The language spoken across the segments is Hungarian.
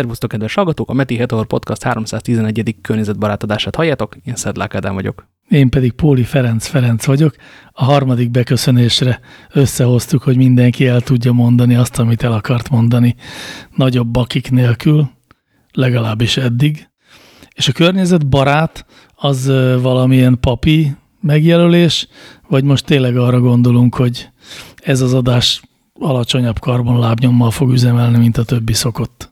Szervusztok, kedves hallgatók! A Meti Heteor Podcast 311. környezetbarát adását halljátok. Én Szedlák Ádám vagyok. Én pedig Póli Ferenc Ferenc vagyok. A harmadik beköszönésre összehoztuk, hogy mindenki el tudja mondani azt, amit el akart mondani. Nagyobb bakik nélkül, legalábbis eddig. És a környezetbarát az valamilyen papi megjelölés, vagy most tényleg arra gondolunk, hogy ez az adás alacsonyabb karbonlábnyommal fog üzemelni, mint a többi szokott.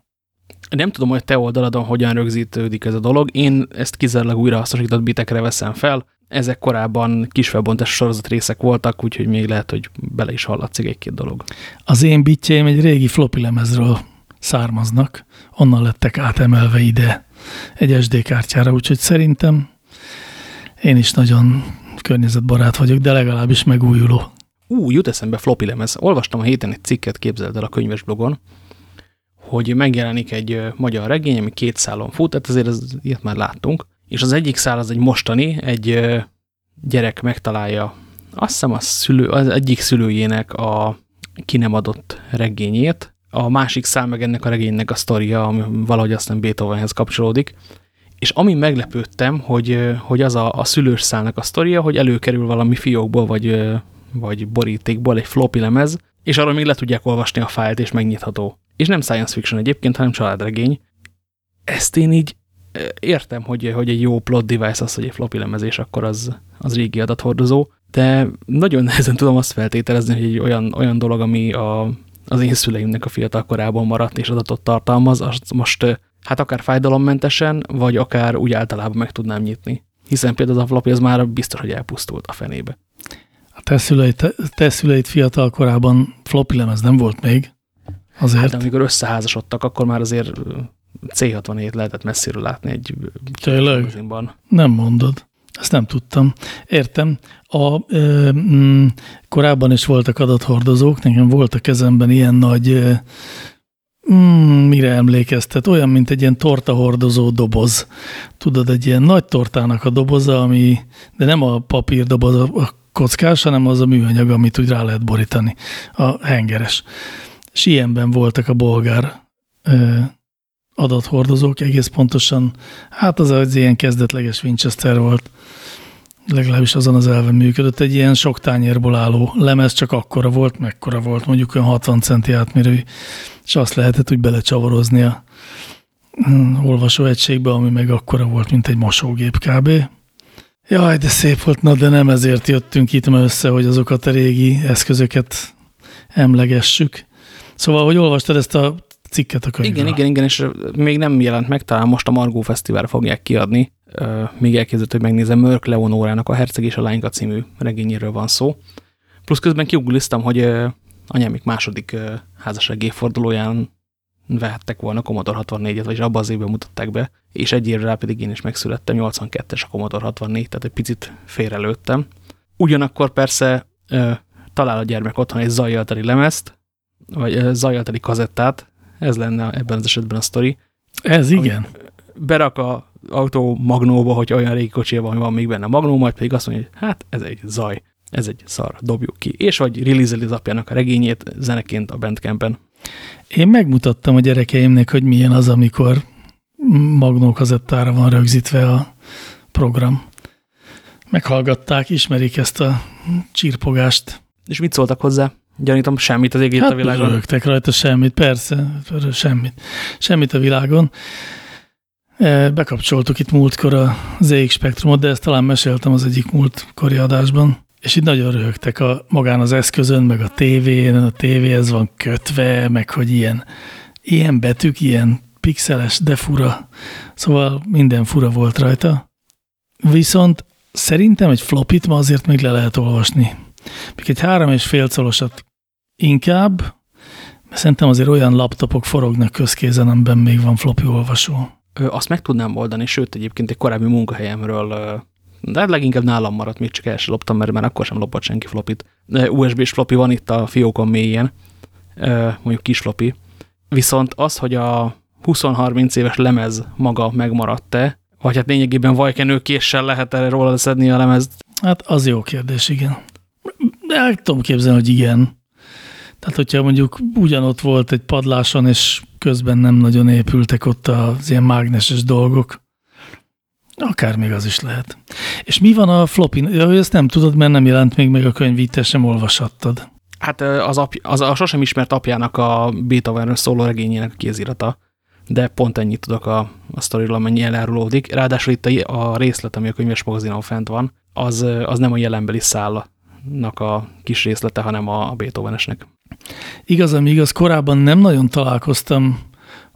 Nem tudom, hogy te oldaladon hogyan rögzítődik ez a dolog. Én ezt kizárólag újrahasznosított bitekre veszem fel. Ezek korábban kisfelbontás sorozat részek voltak, úgyhogy még lehet, hogy bele is hallatszik egy-két dolog. Az én bitjeim egy régi floppy lemezről származnak, onnan lettek átemelve ide egy SD kártyára, úgyhogy szerintem én is nagyon környezetbarát vagyok, de legalábbis megújuló. Ú, jut eszembe floppy lemez. Olvastam a héten egy cikket, képzeld el a könyves blogon, hogy megjelenik egy magyar regény, ami két szálon fut, tehát azért ez, ilyet már láttunk, és az egyik szál az egy mostani, egy gyerek megtalálja azt hiszem a szülő, az egyik szülőjének a ki nem adott regényét, a másik szál meg ennek a regénynek a sztoria, ami valahogy aztán Beethovenhez kapcsolódik, és ami meglepődtem, hogy, hogy az a, a szülős szálnak a sztoria, hogy előkerül valami fiókból, vagy, vagy borítékból egy floppy lemez, és arról még le tudják olvasni a fájlt, és megnyitható. És nem science fiction egyébként, hanem családregény. Ezt én így értem, hogy, hogy egy jó plot device az, hogy egy floppy lemezés, akkor az, az régi adathordozó, de nagyon nehezen tudom azt feltételezni, hogy egy olyan, olyan dolog, ami a, az én szüleimnek a fiatal korában maradt és adatot tartalmaz, azt most hát akár fájdalommentesen, vagy akár úgy általában meg tudnám nyitni. Hiszen például a floppy az már biztos, hogy elpusztult a fenébe. A te szüleid, te, te szüleid fiatal korában floppy lemez nem volt még? Azért. Hát amikor összeházasodtak, akkor már azért C67 lehetett messziről látni egy Tényleg? Nem mondod. Ezt nem tudtam. Értem. A, ö, mm, korábban is voltak adathordozók, nekem volt a kezemben ilyen nagy, ö, mm, mire emlékeztet, olyan, mint egy ilyen tortahordozó doboz. Tudod, egy ilyen nagy tortának a doboza, ami, de nem a papír doboz, a kockás, hanem az a műanyag, amit úgy rá lehet borítani, a hengeres. És ilyenben voltak a bolgár adathordozók, egész pontosan, hát az az ilyen kezdetleges Winchester volt, legalábbis azon az elven működött, egy ilyen sok tányérból álló lemez, csak akkora volt, mekkora volt, mondjuk olyan 60 centi átmérő, és azt lehetett úgy belecsavarozni a hm, olvasóegységbe, ami meg akkora volt, mint egy mosógép kb. Jaj, de szép volt, na de nem ezért jöttünk itt ma össze, hogy azokat a régi eszközöket emlegessük. Szóval, hogy olvastad ezt a cikket a könyvről. Igen, igen, igen, és még nem jelent meg, talán most a Margó Fesztiválra fogják kiadni. Még elkezdett, hogy megnézem, Mörk Leonórának a Herceg és a Lányka című regényéről van szó. Plusz közben kiuguliztam, hogy anyámik második házasság évfordulóján vehettek volna Commodore 64-et, vagyis abban az évben mutatták be, és egy évre rá pedig én is megszülettem, 82-es a Commodore 64, tehát egy picit félrelőttem. Ugyanakkor persze talál a gyermek otthon egy zajjaltali lemezt, vagy zajjaltali kazettát, ez lenne ebben az esetben a sztori. Ez igen. Berak a autó magnóba, hogy olyan régi kocsia van, van még benne magnó, majd pedig azt mondja, hogy hát ez egy zaj, ez egy szar, dobjuk ki. És vagy release az apjának a regényét zeneként a Bandcampen. Én megmutattam a gyerekeimnek, hogy milyen az, amikor magnó kazettára van rögzítve a program. Meghallgatták, ismerik ezt a csirpogást. És mit szóltak hozzá? Gyanítom, semmit az égét hát, a világon. Rögtek rajta semmit, persze, semmit. Semmit a világon. E, bekapcsoltuk itt múltkor a ZX Spektrumot, de ezt talán meséltem az egyik múltkori adásban. És itt nagyon röhögtek a, magán az eszközön, meg a tévén, a tévéhez van kötve, meg hogy ilyen, ilyen betűk, ilyen pixeles, de fura. Szóval minden fura volt rajta. Viszont szerintem egy flopit ma azért még le lehet olvasni. Még egy három és fél colosat Inkább, mert szerintem azért olyan laptopok forognak közkézen, amiben még van floppy olvasó. Azt meg tudnám oldani, sőt egyébként egy korábbi munkahelyemről, de leginkább nálam maradt, még csak el sem loptam, mert már akkor sem lopott senki flopit. USB-s floppy van itt a fiókon mélyen, mondjuk kis floppy. Viszont az, hogy a 20-30 éves lemez maga megmaradt-e, vagy hát lényegében vajkenőkéssel lehet erre róla szedni a lemezt? Hát az jó kérdés, igen. De el tudom képzelni, hogy igen. Tehát, hogyha mondjuk ugyanott volt egy padláson, és közben nem nagyon épültek ott az ilyen mágneses dolgok, akár még az is lehet. És mi van a flopin? Ja, ezt nem tudod, mert nem jelent még meg a könyv, itt sem olvashattad. Hát az, apj, az a sosem ismert apjának a Beethovenről szóló regényének a kézirata, de pont ennyit tudok a, a sztoriról, amennyi elárulódik. Ráadásul itt a, a részlet, ami a könyves magazinon fent van, az, az nem a jelenbeli szállnak a kis részlete, hanem a Beethovenesnek. Igaz, ami igaz, korábban nem nagyon találkoztam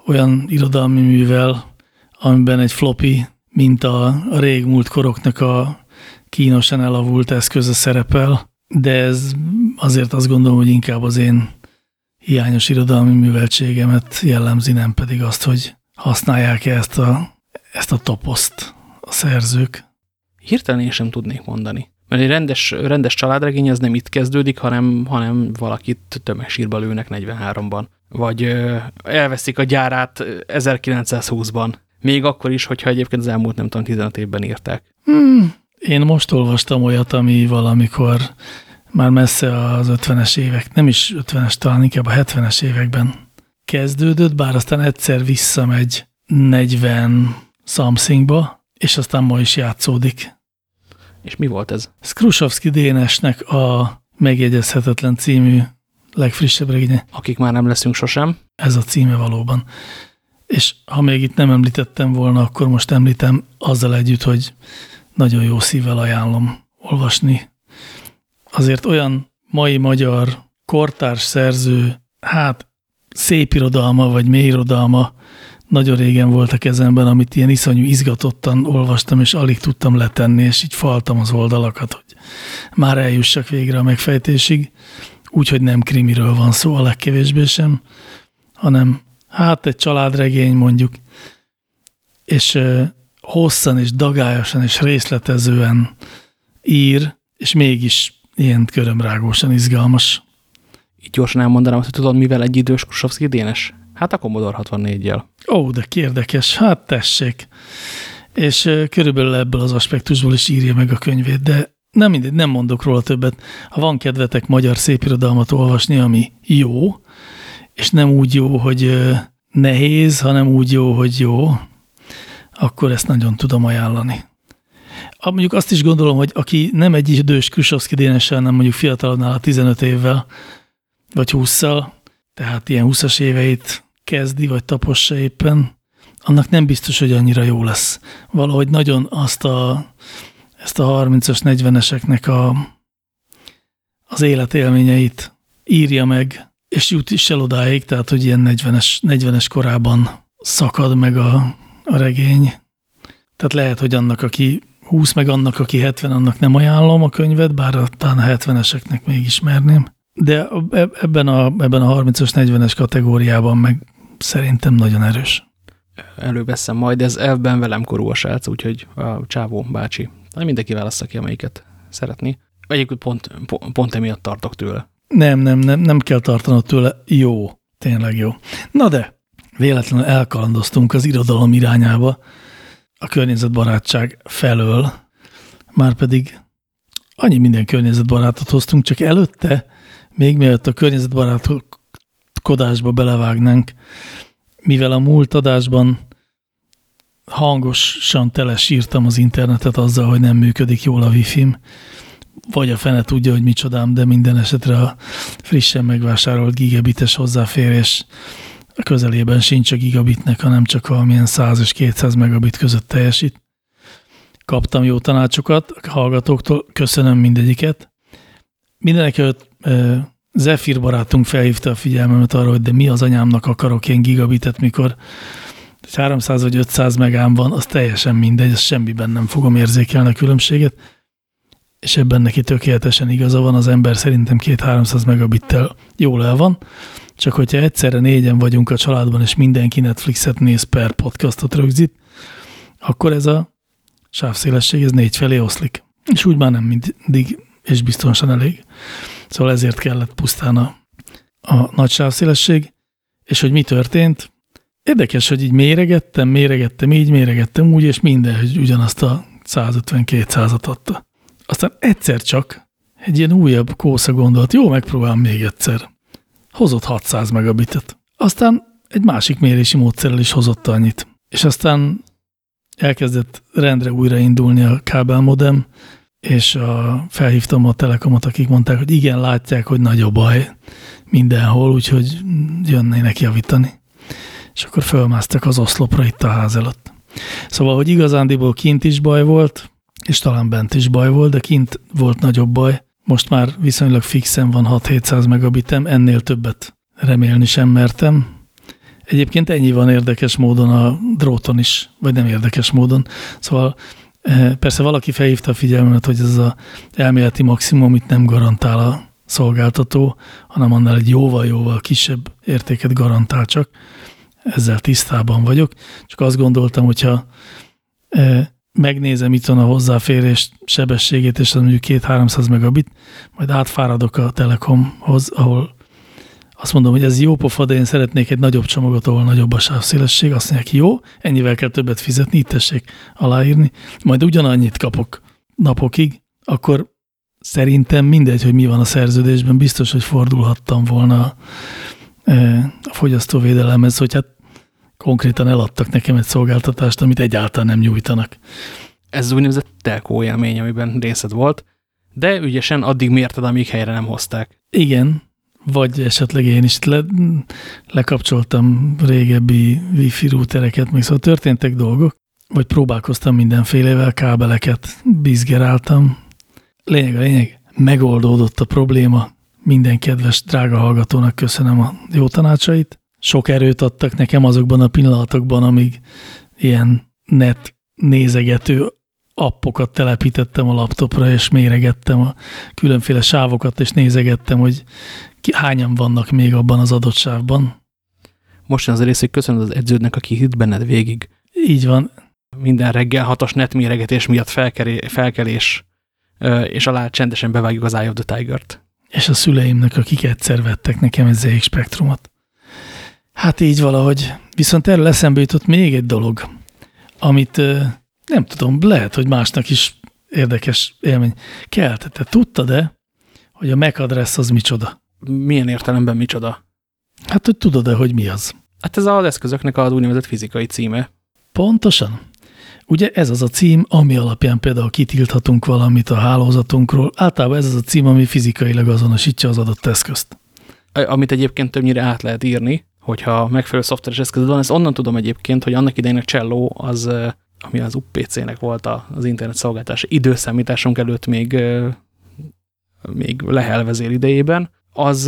olyan irodalmi művel, amiben egy floppy, mint a, a régmúlt koroknak a kínosan elavult eszköze szerepel, de ez azért azt gondolom, hogy inkább az én hiányos irodalmi műveltségemet jellemzi, nem pedig azt, hogy használják-e ezt a, ezt a toposzt a szerzők. Hirtelen én sem tudnék mondani. Mert egy rendes, rendes családregény az nem itt kezdődik, hanem, hanem valakit tömegsírba lőnek 43-ban. Vagy elveszik a gyárát 1920-ban. Még akkor is, hogyha egyébként az elmúlt nem tudom, 15 évben írták. Hmm. Én most olvastam olyat, ami valamikor már messze az 50-es évek, nem is 50-es, talán inkább a 70-es években kezdődött, bár aztán egyszer visszamegy 40 somethingba, és aztán ma is játszódik. És mi volt ez? Skrusovski Dénesnek a Megjegyezhetetlen című legfrissebb regénye. Akik már nem leszünk sosem. Ez a címe valóban. És ha még itt nem említettem volna, akkor most említem azzal együtt, hogy nagyon jó szívvel ajánlom olvasni. Azért olyan mai magyar kortárs szerző, hát szép irodalma, vagy mély irodalma nagyon régen volt a kezemben, amit ilyen iszonyú izgatottan olvastam, és alig tudtam letenni, és így faltam az oldalakat, hogy már eljussak végre a megfejtésig, úgyhogy nem krimiről van szó a legkevésbé sem, hanem hát egy családregény mondjuk, és hosszan és dagályosan és részletezően ír, és mégis ilyen körömrágósan izgalmas. Így gyorsan elmondanám, hogy tudod, mivel egy idős Krusovszki Dénes? Hát a Commodore 64-jel. Ó, de kérdekes, hát tessék. És körülbelül ebből az aspektusból is írja meg a könyvét, de nem mindegy, nem mondok róla többet. Ha van kedvetek magyar szépirodalmat olvasni, ami jó, és nem úgy jó, hogy nehéz, hanem úgy jó, hogy jó, akkor ezt nagyon tudom ajánlani. Mondjuk azt is gondolom, hogy aki nem egy idős Krusovszki Dénessel, nem mondjuk fiatalabbnál a 15 évvel, vagy 20 tehát ilyen 20-as éveit kezdi, vagy tapossa éppen, annak nem biztos, hogy annyira jó lesz. Valahogy nagyon azt a, ezt a 30-as, 40-eseknek a, az életélményeit írja meg, és jut is el odáig, tehát hogy ilyen 40-es, 40-es korában szakad meg a, a regény. Tehát lehet, hogy annak, aki 20, meg annak, aki 70, annak nem ajánlom a könyvet, bár talán a 70-eseknek még ismerném. De e, ebben a, ebben a 30-as, 40-es kategóriában meg szerintem nagyon erős. Előveszem majd, ez elvben velem korú a srác, úgyhogy a Csávó bácsi. Na, mindenki válaszza ki, amelyiket szeretni. Egyébként pont, pont, emiatt tartok tőle. Nem, nem, nem, nem kell tartanod tőle. Jó, tényleg jó. Na de, véletlenül elkalandoztunk az irodalom irányába a környezetbarátság felől, már pedig annyi minden környezetbarátot hoztunk, csak előtte, még mielőtt a környezetbarátkodásba belevágnánk, mivel a múlt adásban hangosan telesírtam az internetet azzal, hogy nem működik jól a wifi-m, vagy a fene tudja, hogy micsodám, de minden esetre a frissen megvásárolt gigabites hozzáférés a közelében sincs a gigabitnek, hanem csak valamilyen 100 és 200 megabit között teljesít. Kaptam jó tanácsokat a hallgatóktól, köszönöm mindegyiket. Mindenek előtt Zephyr barátunk felhívta a figyelmemet arra, hogy de mi az anyámnak akarok én gigabitet, mikor 300 vagy 500 megám van, az teljesen mindegy, ez semmiben nem fogom érzékelni a különbséget és ebben neki tökéletesen igaza van, az ember szerintem két 300 megabittel jól el van, csak hogyha egyszerre négyen vagyunk a családban, és mindenki Netflixet néz per podcastot rögzít, akkor ez a sávszélesség ez négy felé oszlik. És úgy már nem mindig, és biztonsan elég. Szóval ezért kellett pusztán a, a nagy sávszélesség, és hogy mi történt. Érdekes, hogy így méregettem, méregettem, így méregettem úgy, és minden, hogy ugyanazt a 152-százat adta. Aztán egyszer csak egy ilyen újabb kósza gondolt, jó, megpróbálom még egyszer. hozott 600 megabitet. Aztán egy másik mérési módszerrel is hozott annyit. És aztán elkezdett rendre újraindulni a kábelmodem, és a, felhívtam a telekomot, akik mondták, hogy igen, látják, hogy nagy a baj mindenhol, úgyhogy jönnének javítani. És akkor fölmásztak az oszlopra itt a ház előtt. Szóval, hogy igazándiból kint is baj volt, és talán bent is baj volt, de kint volt nagyobb baj. Most már viszonylag fixen van 6-700 megabitem, ennél többet remélni sem mertem. Egyébként ennyi van érdekes módon a dróton is, vagy nem érdekes módon. Szóval persze valaki felhívta a figyelmet, hogy ez az elméleti maximum, amit nem garantál a szolgáltató, hanem annál egy jóval-jóval kisebb értéket garantál csak. Ezzel tisztában vagyok. Csak azt gondoltam, hogyha eh, megnézem itt van a hozzáférés sebességét, és az mondjuk 2-300 megabit, majd átfáradok a Telekomhoz, ahol azt mondom, hogy ez jó pofa, de én szeretnék egy nagyobb csomagot, ahol nagyobb a sávszélesség. Azt mondják, jó, ennyivel kell többet fizetni, itt tessék aláírni, majd ugyanannyit kapok napokig, akkor szerintem mindegy, hogy mi van a szerződésben, biztos, hogy fordulhattam volna e, a fogyasztóvédelemhez, hogy hát konkrétan eladtak nekem egy szolgáltatást, amit egyáltalán nem nyújtanak. Ez az úgynevezett telkó élmény, amiben részed volt, de ügyesen addig mérted, amíg helyre nem hozták. Igen, vagy esetleg én is le, lekapcsoltam régebbi wifi routereket, még szóval történtek dolgok, vagy próbálkoztam mindenfélevel, kábeleket bizgeráltam. Lényeg a lényeg, megoldódott a probléma, minden kedves, drága hallgatónak köszönöm a jó tanácsait. Sok erőt adtak nekem azokban a pillanatokban, amíg ilyen net nézegető appokat telepítettem a laptopra, és méregettem a különféle sávokat, és nézegettem, hogy ki, hányan vannak még abban az adott sávban. Most az a rész, hogy köszönöd az edződnek, aki hitt benned végig. Így van. Minden reggel hatos netméregetés miatt felkelé, felkelés, és alá csendesen bevágjuk az Eye of the Tiger-t. És a szüleimnek, akik egyszer vettek nekem egy ZX spektrumot. Hát így valahogy. Viszont erről eszembe jutott még egy dolog, amit nem tudom, lehet, hogy másnak is érdekes élmény keltette. Tudtad-e, hogy a MAC address az micsoda? milyen értelemben micsoda? Hát, hogy tudod-e, hogy mi az? Hát ez az eszközöknek az úgynevezett fizikai címe. Pontosan. Ugye ez az a cím, ami alapján például kitilthatunk valamit a hálózatunkról. Általában ez az a cím, ami fizikailag azonosítja az adott eszközt. Amit egyébként többnyire át lehet írni, hogyha megfelelő szoftveres eszköz van. Ezt onnan tudom egyébként, hogy annak idején a Cello az, ami az UPC-nek volt az internet szolgáltása időszámításunk előtt még, még lehelvezél idejében, az,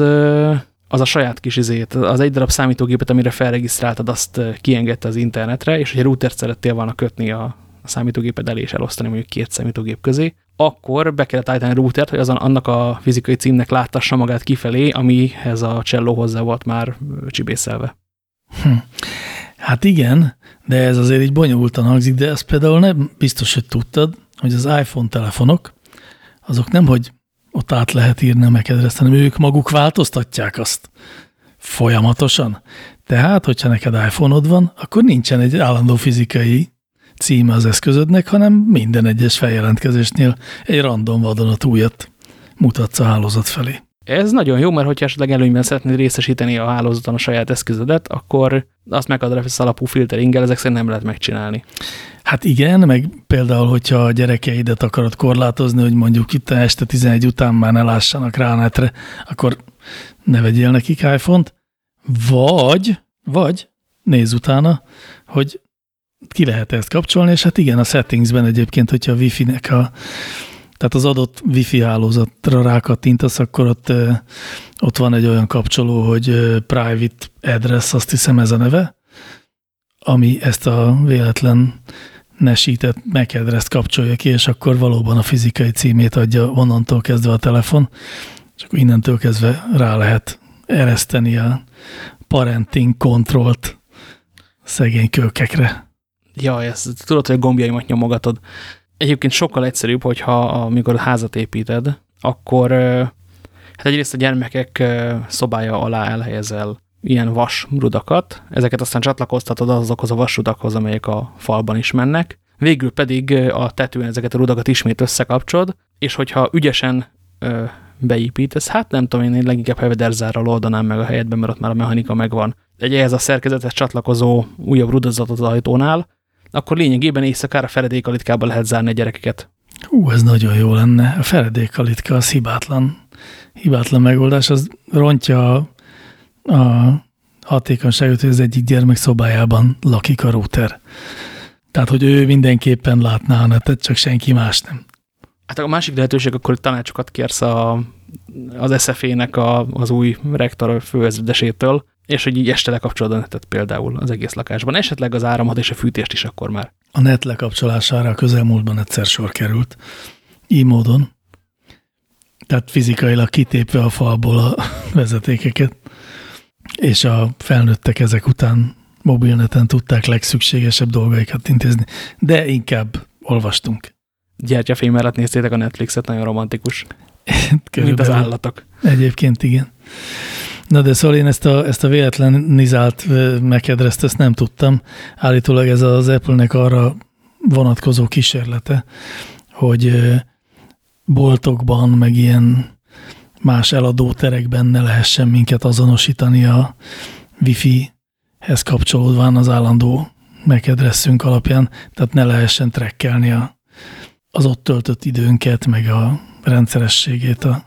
az a saját kis izét, az egy darab számítógépet, amire felregisztráltad, azt kiengedte az internetre, és hogyha routert szerettél volna kötni a, a számítógéped elé és elosztani mondjuk két számítógép közé, akkor be kellett állítani a routert, hogy azon annak a fizikai címnek láttassa magát kifelé, amihez a cselló hozzá volt már csibészelve. Hm. Hát igen, de ez azért így bonyolultan hangzik, de ezt például nem biztos, hogy tudtad, hogy az iPhone telefonok, azok nem, hogy ott át lehet írni a mekedreszt, hanem ők maguk változtatják azt folyamatosan. Tehát, hogyha neked iPhone-od van, akkor nincsen egy állandó fizikai címe az eszközödnek, hanem minden egyes feljelentkezésnél egy random vadonatújat mutatsz a hálózat felé. Ez nagyon jó, mert hogyha esetleg előnyben szeretnéd részesíteni a hálózaton a saját eszközödet, akkor azt megadrefesz alapú filteringgel ezek szerint nem lehet megcsinálni. Hát igen, meg például, hogyha a gyerekeidet akarod korlátozni, hogy mondjuk itt este 11 után már ne lássanak rá netre, akkor ne vegyél nekik iPhone-t, vagy, vagy nézz utána, hogy ki lehet ezt kapcsolni, és hát igen, a settingsben egyébként, hogyha a Wi-Fi-nek a tehát az adott wifi hálózatra rákattintasz, akkor ott, ott van egy olyan kapcsoló, hogy private address, azt hiszem ez a neve, ami ezt a véletlen nesített MAC address kapcsolja ki, és akkor valóban a fizikai címét adja onnantól kezdve a telefon, és akkor innentől kezdve rá lehet ereszteni a parenting kontrollt szegény kölkekre. Ja, ezt tudod, hogy a gombjaimat nyomogatod. Egyébként sokkal egyszerűbb, hogyha amikor házat építed, akkor hát egyrészt a gyermekek szobája alá elhelyezel ilyen vasrudakat, ezeket aztán csatlakoztatod azokhoz a vasrudakhoz, amelyek a falban is mennek, végül pedig a tetőn ezeket a rudakat ismét összekapcsod, és hogyha ügyesen beépítesz, hát nem tudom, én leginkább hevederzárral oldanám meg a helyetben, mert ott már a mechanika megvan. Egy ehhez a szerkezetes csatlakozó újabb rudazatot az ajtónál, akkor lényegében éjszakára feledékalitkába lehet zárni a gyerekeket. Hú, ez nagyon jó lenne. A feledékalitka az hibátlan, hibátlan megoldás, az rontja a, a hatékonyságot, hogy az egyik gyermek szobájában lakik a router. Tehát, hogy ő mindenképpen látná a netet, csak senki más nem. Hát a másik lehetőség, akkor tanácsokat kérsz a, az SFE-nek az új rektor főezredesétől, és hogy így este lekapcsolod a netet például az egész lakásban. Esetleg az áramot és a fűtést is akkor már. A net lekapcsolására a közelmúltban egyszer sor került. Így módon. Tehát fizikailag kitépve a falból a vezetékeket, és a felnőttek ezek után mobilneten tudták legszükségesebb dolgaikat intézni. De inkább olvastunk. Gyertyafény mellett néztétek a Netflixet, nagyon romantikus. Mint az állatok. Egyébként igen. Na de szóval én ezt a, ezt a véletlenizált mekedreszt, ezt nem tudtam. Állítólag ez az Apple-nek arra vonatkozó kísérlete, hogy boltokban, meg ilyen más eladó terekben ne lehessen minket azonosítani a Wi-Fi-hez kapcsolódván az állandó mekedresszünk alapján, tehát ne lehessen trekkelni a, az ott töltött időnket, meg a rendszerességét a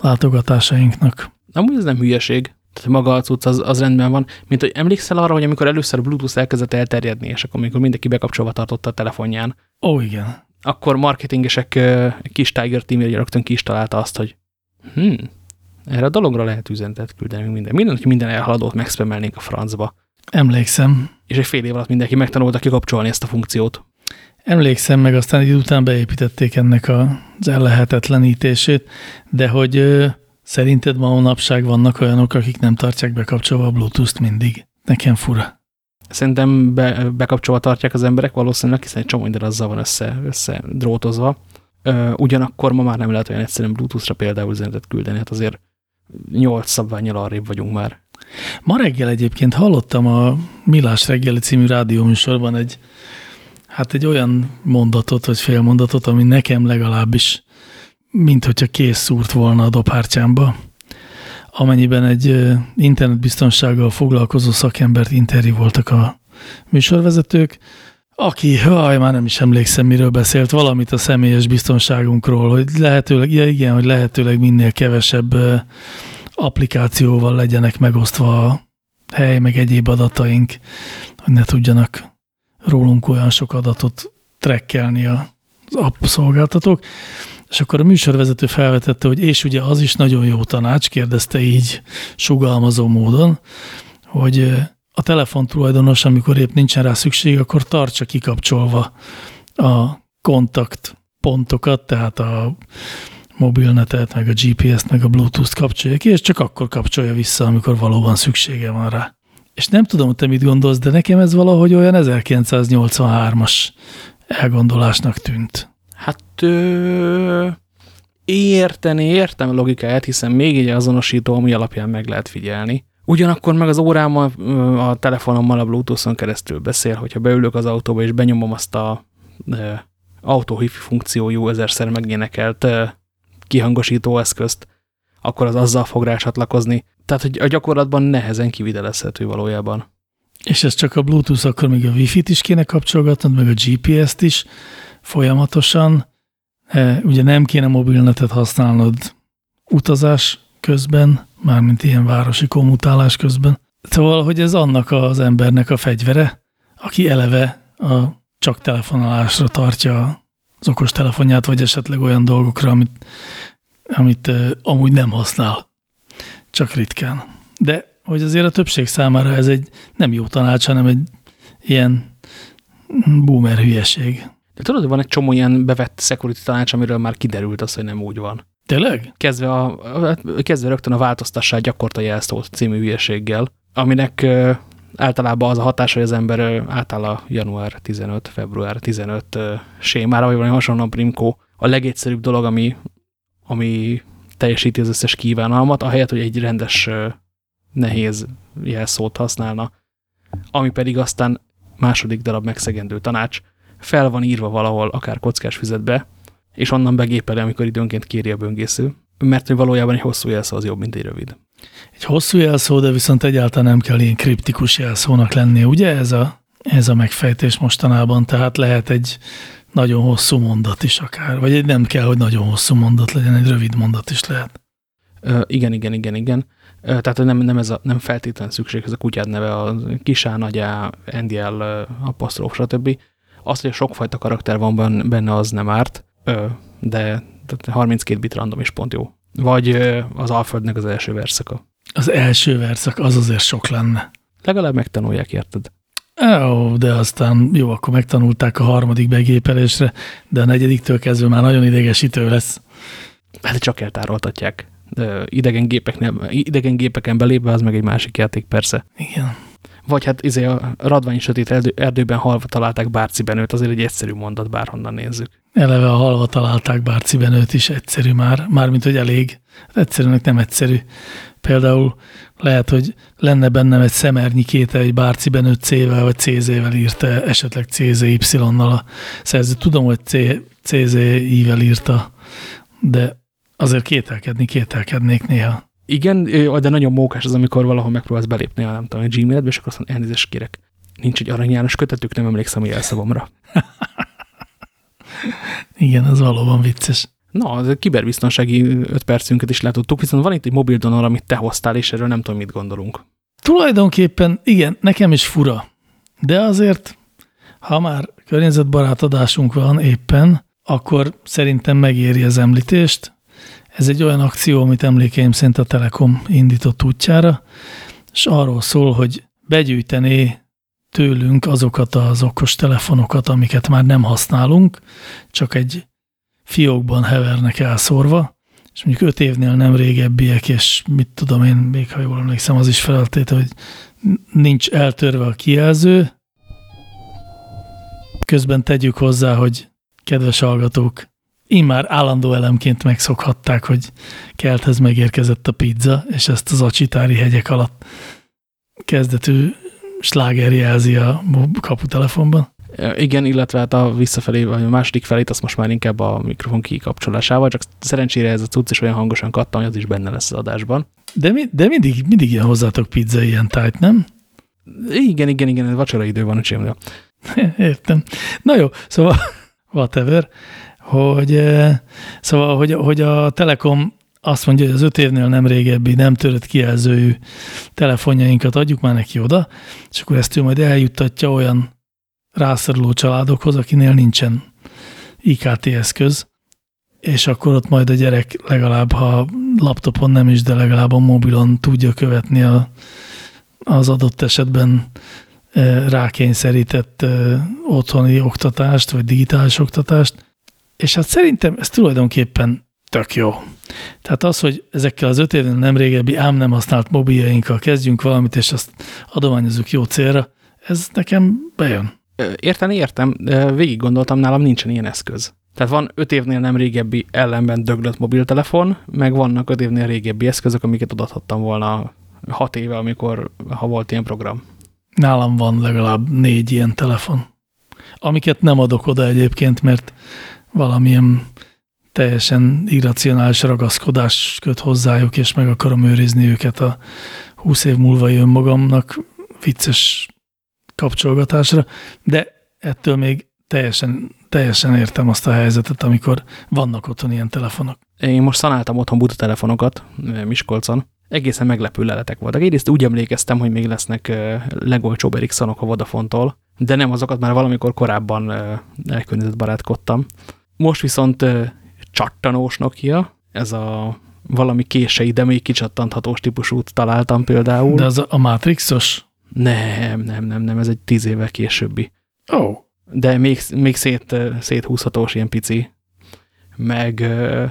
látogatásainknak. Amúgy ez nem hülyeség. Tehát maga a cucc az, az rendben van. Mint hogy emlékszel arra, hogy amikor először Bluetooth elkezdett elterjedni, és akkor amikor mindenki bekapcsolva tartotta a telefonján. Ó, oh, igen. Akkor marketingesek kis Tiger team rögtön ki is találta azt, hogy hm, erre a dologra lehet üzenetet küldeni minden. Minden, hogy minden elhaladót megspemelnénk a francba. Emlékszem. És egy fél év alatt mindenki megtanulta kikapcsolni ezt a funkciót. Emlékszem, meg aztán egy után beépítették ennek az ellehetetlenítését, de hogy Szerinted ma napság vannak olyanok, akik nem tartják bekapcsolva a Bluetooth-t mindig? Nekem fura. Szerintem be, bekapcsolva tartják az emberek, valószínűleg, hiszen egy csomó minden azzal van össze, össze drótozva. Ö, ugyanakkor ma már nem lehet olyan egyszerűen Bluetooth-ra például üzenetet küldeni, hát azért nyolc szabványjal arrébb vagyunk már. Ma reggel egyébként hallottam a Milás reggeli című rádióműsorban egy, hát egy olyan mondatot, vagy félmondatot, ami nekem legalábbis mint hogyha kész szúrt volna a dobhártyámba. Amennyiben egy internetbiztonsággal foglalkozó szakembert interjú voltak a műsorvezetők, aki, haj, már nem is emlékszem, miről beszélt, valamit a személyes biztonságunkról, hogy lehetőleg, ja igen, hogy lehetőleg minél kevesebb applikációval legyenek megosztva a hely, meg egyéb adataink, hogy ne tudjanak rólunk olyan sok adatot trekkelni az app szolgáltatók. És akkor a műsorvezető felvetette, hogy és ugye az is nagyon jó tanács, kérdezte így sugalmazó módon, hogy a telefon tulajdonos, amikor épp nincsen rá szükség, akkor tartsa kikapcsolva a kontakt pontokat, tehát a mobilnetet, meg a GPS-t, meg a Bluetooth-t kapcsolja ki, és csak akkor kapcsolja vissza, amikor valóban szüksége van rá. És nem tudom, hogy te mit gondolsz, de nekem ez valahogy olyan 1983-as elgondolásnak tűnt. Hát ö, érteni, értem a logikáját, hiszen még egy azonosító, ami alapján meg lehet figyelni. Ugyanakkor meg az órámmal, a telefonommal a Bluetooth-on keresztül beszél, hogyha beülök az autóba és benyomom azt a e, autó hifi funkciójú ezerszer megénekelt e, kihangosító eszközt, akkor az azzal fog rá csatlakozni. Tehát, hogy a gyakorlatban nehezen kividelezhető valójában. És ez csak a Bluetooth, akkor még a Wi-Fi-t is kéne kapcsolgatnod, meg a GPS-t is, folyamatosan. E, ugye nem kéne mobilnetet használnod utazás közben, mármint ilyen városi kommutálás közben. Szóval, hogy ez annak az embernek a fegyvere, aki eleve a csak telefonálásra tartja az okos telefonját, vagy esetleg olyan dolgokra, amit, amit uh, amúgy nem használ, csak ritkán. De hogy azért a többség számára ez egy nem jó tanács, hanem egy ilyen boomer hülyeség. De tudod, van egy csomó ilyen bevett security tanács, amiről már kiderült az, hogy nem úgy van. Tényleg? Kezdve, a, kezdve rögtön a változtassá gyakorta jelszót című hülyeséggel, aminek általában az a hatás, hogy az ember átáll a január 15, február 15 sémára, vagy valami hasonlóan primkó. A legegyszerűbb dolog, ami, ami teljesíti az összes kívánalmat, ahelyett, hogy egy rendes nehéz jelszót használna, ami pedig aztán második darab megszegendő tanács, fel van írva valahol, akár kockás füzetbe, és onnan begépeli, amikor időnként kéri a böngésző, mert hogy valójában egy hosszú jelszó az jobb, mint egy rövid. Egy hosszú jelszó, de viszont egyáltalán nem kell ilyen kriptikus jelszónak lenni, ugye ez a, ez a megfejtés mostanában, tehát lehet egy nagyon hosszú mondat is akár, vagy egy nem kell, hogy nagyon hosszú mondat legyen, egy rövid mondat is lehet. Ö, igen, igen, igen, igen. Ö, tehát nem, nem, ez a, nem feltétlenül szükség, ez a kutyád neve, a kisá, nagyá, NDL, apostrof, stb. Az, hogy sokfajta karakter van benne, az nem árt, de 32 bit random is pont jó. Vagy az Alföldnek az első verszaka. Az első verszak, az azért sok lenne. Legalább megtanulják, érted? Ó, de aztán jó, akkor megtanulták a harmadik begépelésre, de a negyediktől kezdve már nagyon idegesítő lesz. Hát csak eltároltatják. De idegen, gépeknél, idegen gépeken belépve az meg egy másik játék, persze. Igen. Vagy hát izé a radvány sötét erdő, erdőben halva találták Bárcibenőt, azért egy egyszerű mondat, bárhonnan nézzük. Eleve a halva találták Bárcibenőt is egyszerű már, mármint hogy elég. Egyszerűnek nem egyszerű. Például lehet, hogy lenne bennem egy szemernyi kéte, egy Bárcibenőt C-vel vagy CZ-vel írta, esetleg CZY-nal a szerző. Tudom, hogy CZI-vel írta, de azért kételkedni, kételkednék néha. Igen, de nagyon mókás az, amikor valahol megpróbálsz belépni a nem tudom, a Gmail-be, és akkor azt mondja, elnézést kérek. Nincs egy Arany János kötetük, nem emlékszem a jelszavamra. Igen, az valóban vicces. Na, az kiberbiztonsági öt percünket is letudtuk, viszont van itt egy mobil donor, amit te hoztál, és erről nem tudom, mit gondolunk. Tulajdonképpen igen, nekem is fura. De azért, ha már környezetbarát adásunk van éppen, akkor szerintem megéri az említést. Ez egy olyan akció, amit emlékeim szerint a Telekom indított útjára, és arról szól, hogy begyűjtené tőlünk azokat az okos telefonokat, amiket már nem használunk, csak egy fiókban hevernek elszórva, és mondjuk öt évnél nem régebbiek, és mit tudom én, még ha jól emlékszem, az is feltétel, hogy nincs eltörve a kijelző. Közben tegyük hozzá, hogy kedves hallgatók, immár állandó elemként megszokhatták, hogy kelthez megérkezett a pizza, és ezt az acsitári hegyek alatt kezdetű sláger jelzi a kaputelefonban. Igen, illetve hát a visszafelé, vagy a második felét azt most már inkább a mikrofon kikapcsolásával, csak szerencsére ez a cucc is olyan hangosan kattan, hogy az is benne lesz az adásban. De, mi, de mindig, mindig ilyen hozzátok pizza ilyen tájt, nem? Igen, igen, igen, vacsora idő van, öcsém. Értem. Na jó, szóval whatever, hogy, szóval, hogy, hogy a Telekom azt mondja, hogy az öt évnél nem régebbi, nem törött kijelzőjű telefonjainkat adjuk már neki oda, és akkor ezt ő majd eljuttatja olyan rászoruló családokhoz, akinél nincsen IKT eszköz, és akkor ott majd a gyerek legalább, ha laptopon nem is, de legalább a mobilon tudja követni a, az adott esetben rákényszerített otthoni oktatást, vagy digitális oktatást, és hát szerintem ez tulajdonképpen tök jó. Tehát az, hogy ezekkel az öt évnél nem régebbi ám nem használt mobiljainkkal kezdjünk valamit, és azt adományozunk jó célra, ez nekem bejön. Érteni értem, de végig gondoltam, nálam nincsen ilyen eszköz. Tehát van öt évnél nem régebbi ellenben döglött mobiltelefon, meg vannak öt évnél régebbi eszközök, amiket adathattam volna hat éve, amikor, ha volt ilyen program. Nálam van legalább négy ilyen telefon, amiket nem adok oda egyébként, mert valamilyen teljesen irracionális ragaszkodás köt hozzájuk, és meg akarom őrizni őket a húsz év múlva jön magamnak vicces kapcsolgatásra, de ettől még teljesen, teljesen értem azt a helyzetet, amikor vannak otthon ilyen telefonok. Én most szanáltam otthon buta telefonokat Miskolcon. Egészen meglepő leletek voltak. Egyrészt úgy emlékeztem, hogy még lesznek legolcsóbb Ericssonok a Vodafone-tól, de nem azokat már valamikor korábban barátkodtam. Most viszont csattanós Nokia, ez a valami kései, de még kicsattanhatós típusút találtam például. De az a Matrixos? Nem, nem, nem, nem, ez egy tíz évvel későbbi. Ó. Oh. De még, még szét, széthúzhatós ilyen pici. Meg ö,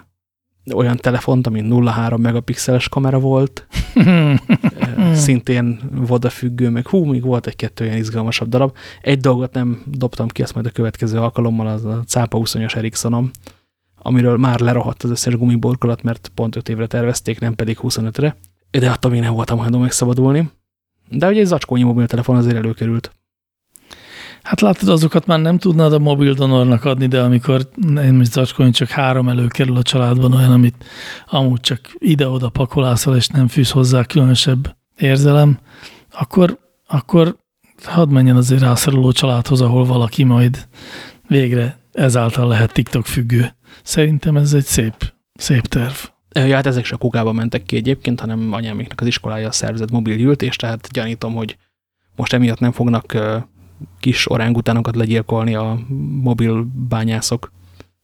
olyan telefont, ami 0,3 megapixeles kamera volt. Szintén vodafüggő, meg hú, még volt egy-kettő olyan izgalmasabb darab. Egy dolgot nem dobtam ki, azt majd a következő alkalommal, az a cápa 20-as Ericssonom, amiről már lerohadt az összes gumiborkolat, mert pont 5 évre tervezték, nem pedig 25-re. De attól még nem voltam hajlandó megszabadulni. De ugye egy zacskónyi mobiltelefon azért előkerült. Hát látod, azokat már nem tudnád a mobil donornak adni, de amikor én most zacskóin csak három előkerül a családban, olyan, amit amúgy csak ide-oda pakolászol, és nem fűz hozzá különösebb érzelem, akkor, akkor hadd menjen azért rászoruló családhoz, ahol valaki majd végre ezáltal lehet TikTok függő. Szerintem ez egy szép, szép terv. Ja, hát ezek se kukába mentek ki egyébként, hanem anyámiknak az iskolája szervezett mobil gyűltés, tehát gyanítom, hogy most emiatt nem fognak kis orángutánokat legyilkolni a mobil bányászok.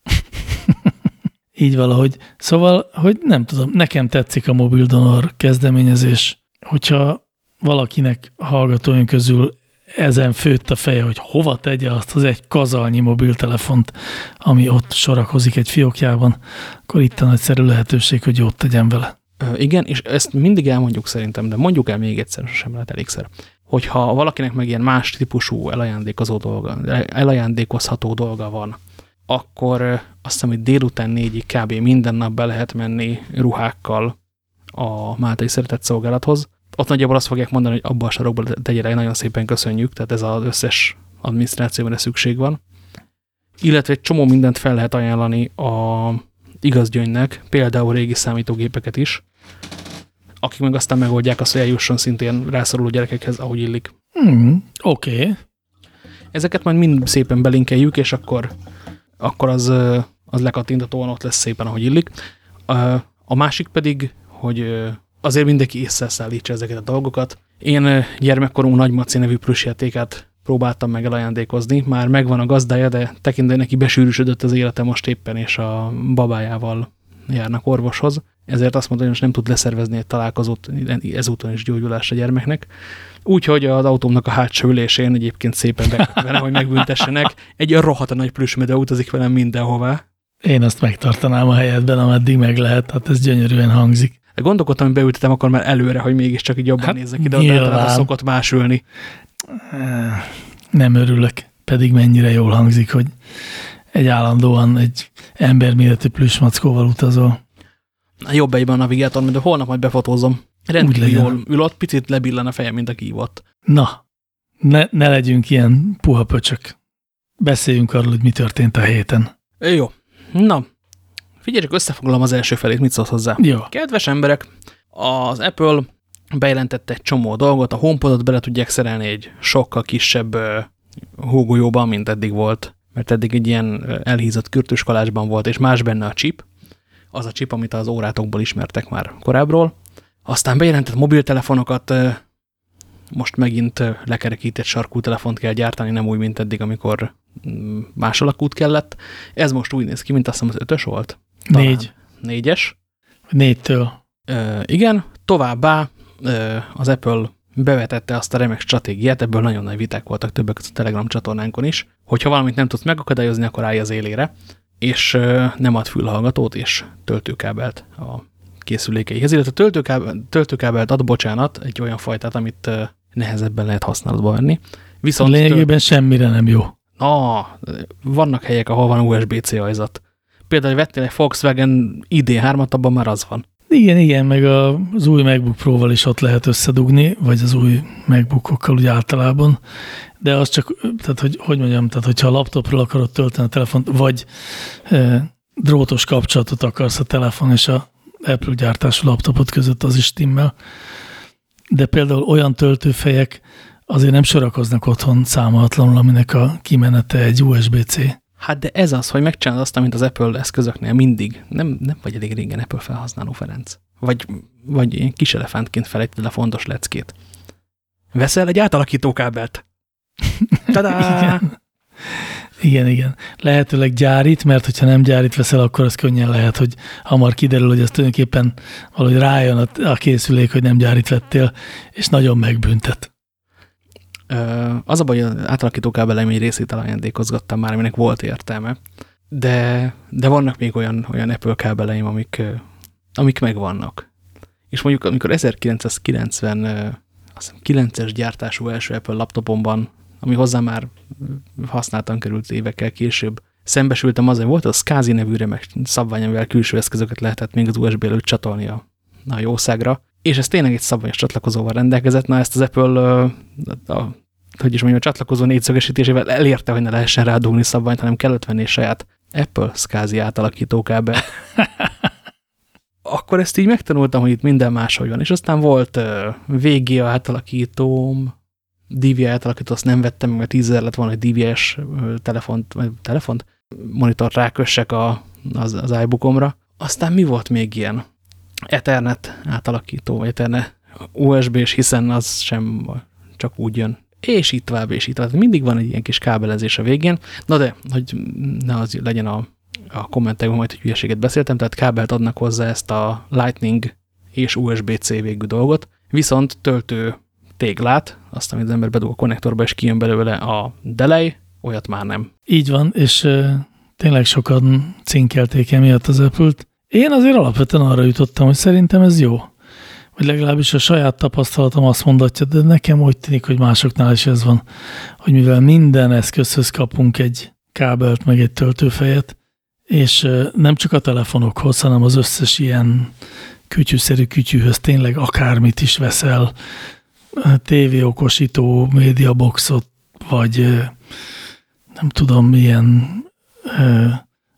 Így valahogy. Szóval, hogy nem tudom, nekem tetszik a mobil donor kezdeményezés. Hogyha valakinek hallgatóink közül ezen főtt a feje, hogy hova tegye azt az egy kazalnyi mobiltelefont, ami ott sorakozik egy fiókjában, akkor itt a nagyszerű lehetőség, hogy jót tegyen vele. Igen, és ezt mindig elmondjuk szerintem, de mondjuk el még egyszer, sem lehet elégszer. Hogyha valakinek meg ilyen más típusú elajándékozó dolga, elajándékozható dolga van, akkor azt hiszem, hogy délután négyig kb. minden nap be lehet menni ruhákkal a Máltai Szeretett Szolgálathoz, ott nagyjából azt fogják mondani, hogy abban a sarokban tegyél nagyon szépen köszönjük, tehát ez az összes adminisztrációban szükség van. Illetve egy csomó mindent fel lehet ajánlani a igazgyöngynek, például régi számítógépeket is, akik meg aztán megoldják azt, hogy eljusson szintén rászoruló gyerekekhez, ahogy illik. Mm, Oké. Okay. Ezeket majd mind szépen belinkeljük, és akkor, akkor az, az lekattintatóan ott lesz szépen, ahogy illik. A másik pedig, hogy azért mindenki észre szállítsa ezeket a dolgokat. Én gyermekkorunk Nagymaci nevű játékát próbáltam meg elajándékozni. Már megvan a gazdája, de tekintve neki besűrűsödött az élete most éppen, és a babájával járnak orvoshoz. Ezért azt mondta, hogy most nem tud leszervezni egy találkozót, ezúton is gyógyulás a gyermeknek. Úgyhogy az autómnak a hátsó ülésén egyébként szépen bekötve, hogy megbüntessenek. Egy rohadt a nagy plüsmede utazik velem mindenhová. Én azt megtartanám a helyedben, ameddig meg lehet, hát ez gyönyörűen hangzik. Gondolkodtam, hogy beültetem akkor már előre, hogy mégiscsak így jobban hát, nézzek ide, de általában szokott más ülni. Nem örülök, pedig mennyire jól hangzik, hogy egy állandóan egy emberméretű plüsmackóval utazol. Jobb egyben a navigátor, de holnap majd befotózom. Rendkívül jól ül ott, picit lebillen a fejem, mint a kívott. Na, ne, ne legyünk ilyen puha pöcsök. Beszéljünk arról, hogy mi történt a héten. Jó. Na, Figyelj, csak összefoglalom az első felét, mit szólsz hozzá. Jó. Kedves emberek, az Apple bejelentette egy csomó dolgot, a HomePodot bele tudják szerelni egy sokkal kisebb uh, hógolyóban, mint eddig volt, mert eddig egy ilyen elhízott kürtőskalásban volt, és más benne a chip, az a chip, amit az órátokból ismertek már korábbról. Aztán bejelentett mobiltelefonokat, uh, most megint lekerekített sarkú telefont kell gyártani, nem úgy, mint eddig, amikor mm, más alakút kellett. Ez most úgy néz ki, mint azt hiszem az ötös volt. Négy. Négyes. Négytől. Ö, igen, továbbá ö, az Apple bevetette azt a remek stratégiát, ebből nagyon nagy viták voltak többek között a Telegram csatornánkon is, hogyha valamit nem tudsz megakadályozni, akkor állj az élére, és ö, nem ad fülhallgatót és töltőkábelt a készülékeihez, illetve töltőkábelt, töltőkábelt ad, bocsánat, egy olyan fajtát, amit ö, nehezebben lehet használatba venni. Viszont lényegében semmire nem jó. Na, vannak helyek, ahol van USB-C ajzat például vettél egy Volkswagen ID3-at, abban már az van. Igen, igen, meg az új MacBook Pro-val is ott lehet összedugni, vagy az új MacBookokkal úgy általában, de az csak, tehát hogy, hogy mondjam, tehát hogyha a laptopról akarod tölteni a telefont, vagy e, drótos kapcsolatot akarsz a telefon és a Apple gyártású laptopot között, az is stimmel. De például olyan töltőfejek azért nem sorakoznak otthon számolatlanul, aminek a kimenete egy USB-C Hát de ez az, hogy megcsinálod azt, amit az Apple eszközöknél mindig. Nem, nem vagy elég régen Apple felhasználó, Ferenc. Vagy, vagy ilyen kis elefántként felejted a fontos leckét. Veszel egy átalakítókábelt? Tadá! igen. igen, igen. Lehetőleg gyárit, mert hogyha nem gyárit veszel, akkor az könnyen lehet, hogy hamar kiderül, hogy ez tulajdonképpen valahogy rájön a, a készülék, hogy nem gyárit vettél, és nagyon megbüntet. Az a baj, hogy az átalakító kábelem egy részét elajándékozgattam már, aminek volt értelme, de, de vannak még olyan, olyan Apple kábeleim, amik, amik megvannak. És mondjuk, amikor 1990 9-es gyártású első Apple laptopomban, ami hozzá már használtan került évekkel később, szembesültem azzal, volt a SCSI nevű remek szabvány, amivel külső eszközöket lehetett még az USB előtt csatolni a, a jószágra, és ez tényleg egy szabványos csatlakozóval rendelkezett. Na ezt az Apple a hogy is mondjam, a csatlakozó négyszögesítésével elérte, hogy ne lehessen rádugni szabványt, hanem kellett venni saját Apple SCSI átalakítókábelt. Akkor ezt így megtanultam, hogy itt minden máshogy van. És aztán volt VGA átalakítóm, DVI átalakító, azt nem vettem, mert 10 lett volna egy DVI-s telefont, vagy telefont, monitort rákössek a, az, az iBookomra. Aztán mi volt még ilyen? Ethernet átalakító, vagy Ethernet USB-s, hiszen az sem csak úgy jön. És itt tovább, és itt tovább. Mindig van egy ilyen kis kábelezés a végén. Na de, hogy ne az legyen a, a kommentekben majd, hogy hülyeséget beszéltem, tehát kábelt adnak hozzá ezt a Lightning és USB-C végű dolgot, viszont töltő téglát, azt, amit az ember bedug a konnektorba, és kijön belőle a delay, olyat már nem. Így van, és tényleg sokan cinkelték emiatt az apple. Én azért alapvetően arra jutottam, hogy szerintem ez jó. Vagy legalábbis a saját tapasztalatom azt mondatja, de nekem úgy tűnik, hogy másoknál is ez van, hogy mivel minden eszközhöz kapunk egy kábelt, meg egy töltőfejet, és nem csak a telefonokhoz, hanem az összes ilyen kütyűszerű kütyűhöz tényleg akármit is veszel, tévéokosító, médiaboxot, vagy nem tudom milyen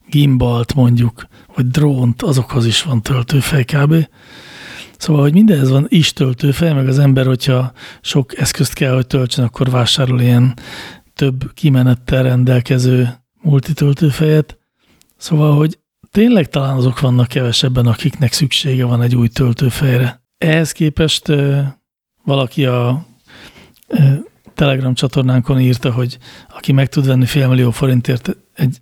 gimbalt mondjuk, vagy drónt, azokhoz is van töltőfej kb. Szóval, hogy mindenhez van is töltőfej, meg az ember, hogyha sok eszközt kell, hogy töltsön, akkor vásárol ilyen több kimenettel rendelkező multitöltőfejet. Szóval, hogy tényleg talán azok vannak kevesebben, akiknek szüksége van egy új töltőfejre. Ehhez képest valaki a Telegram csatornánkon írta, hogy aki meg tud venni félmillió forintért egy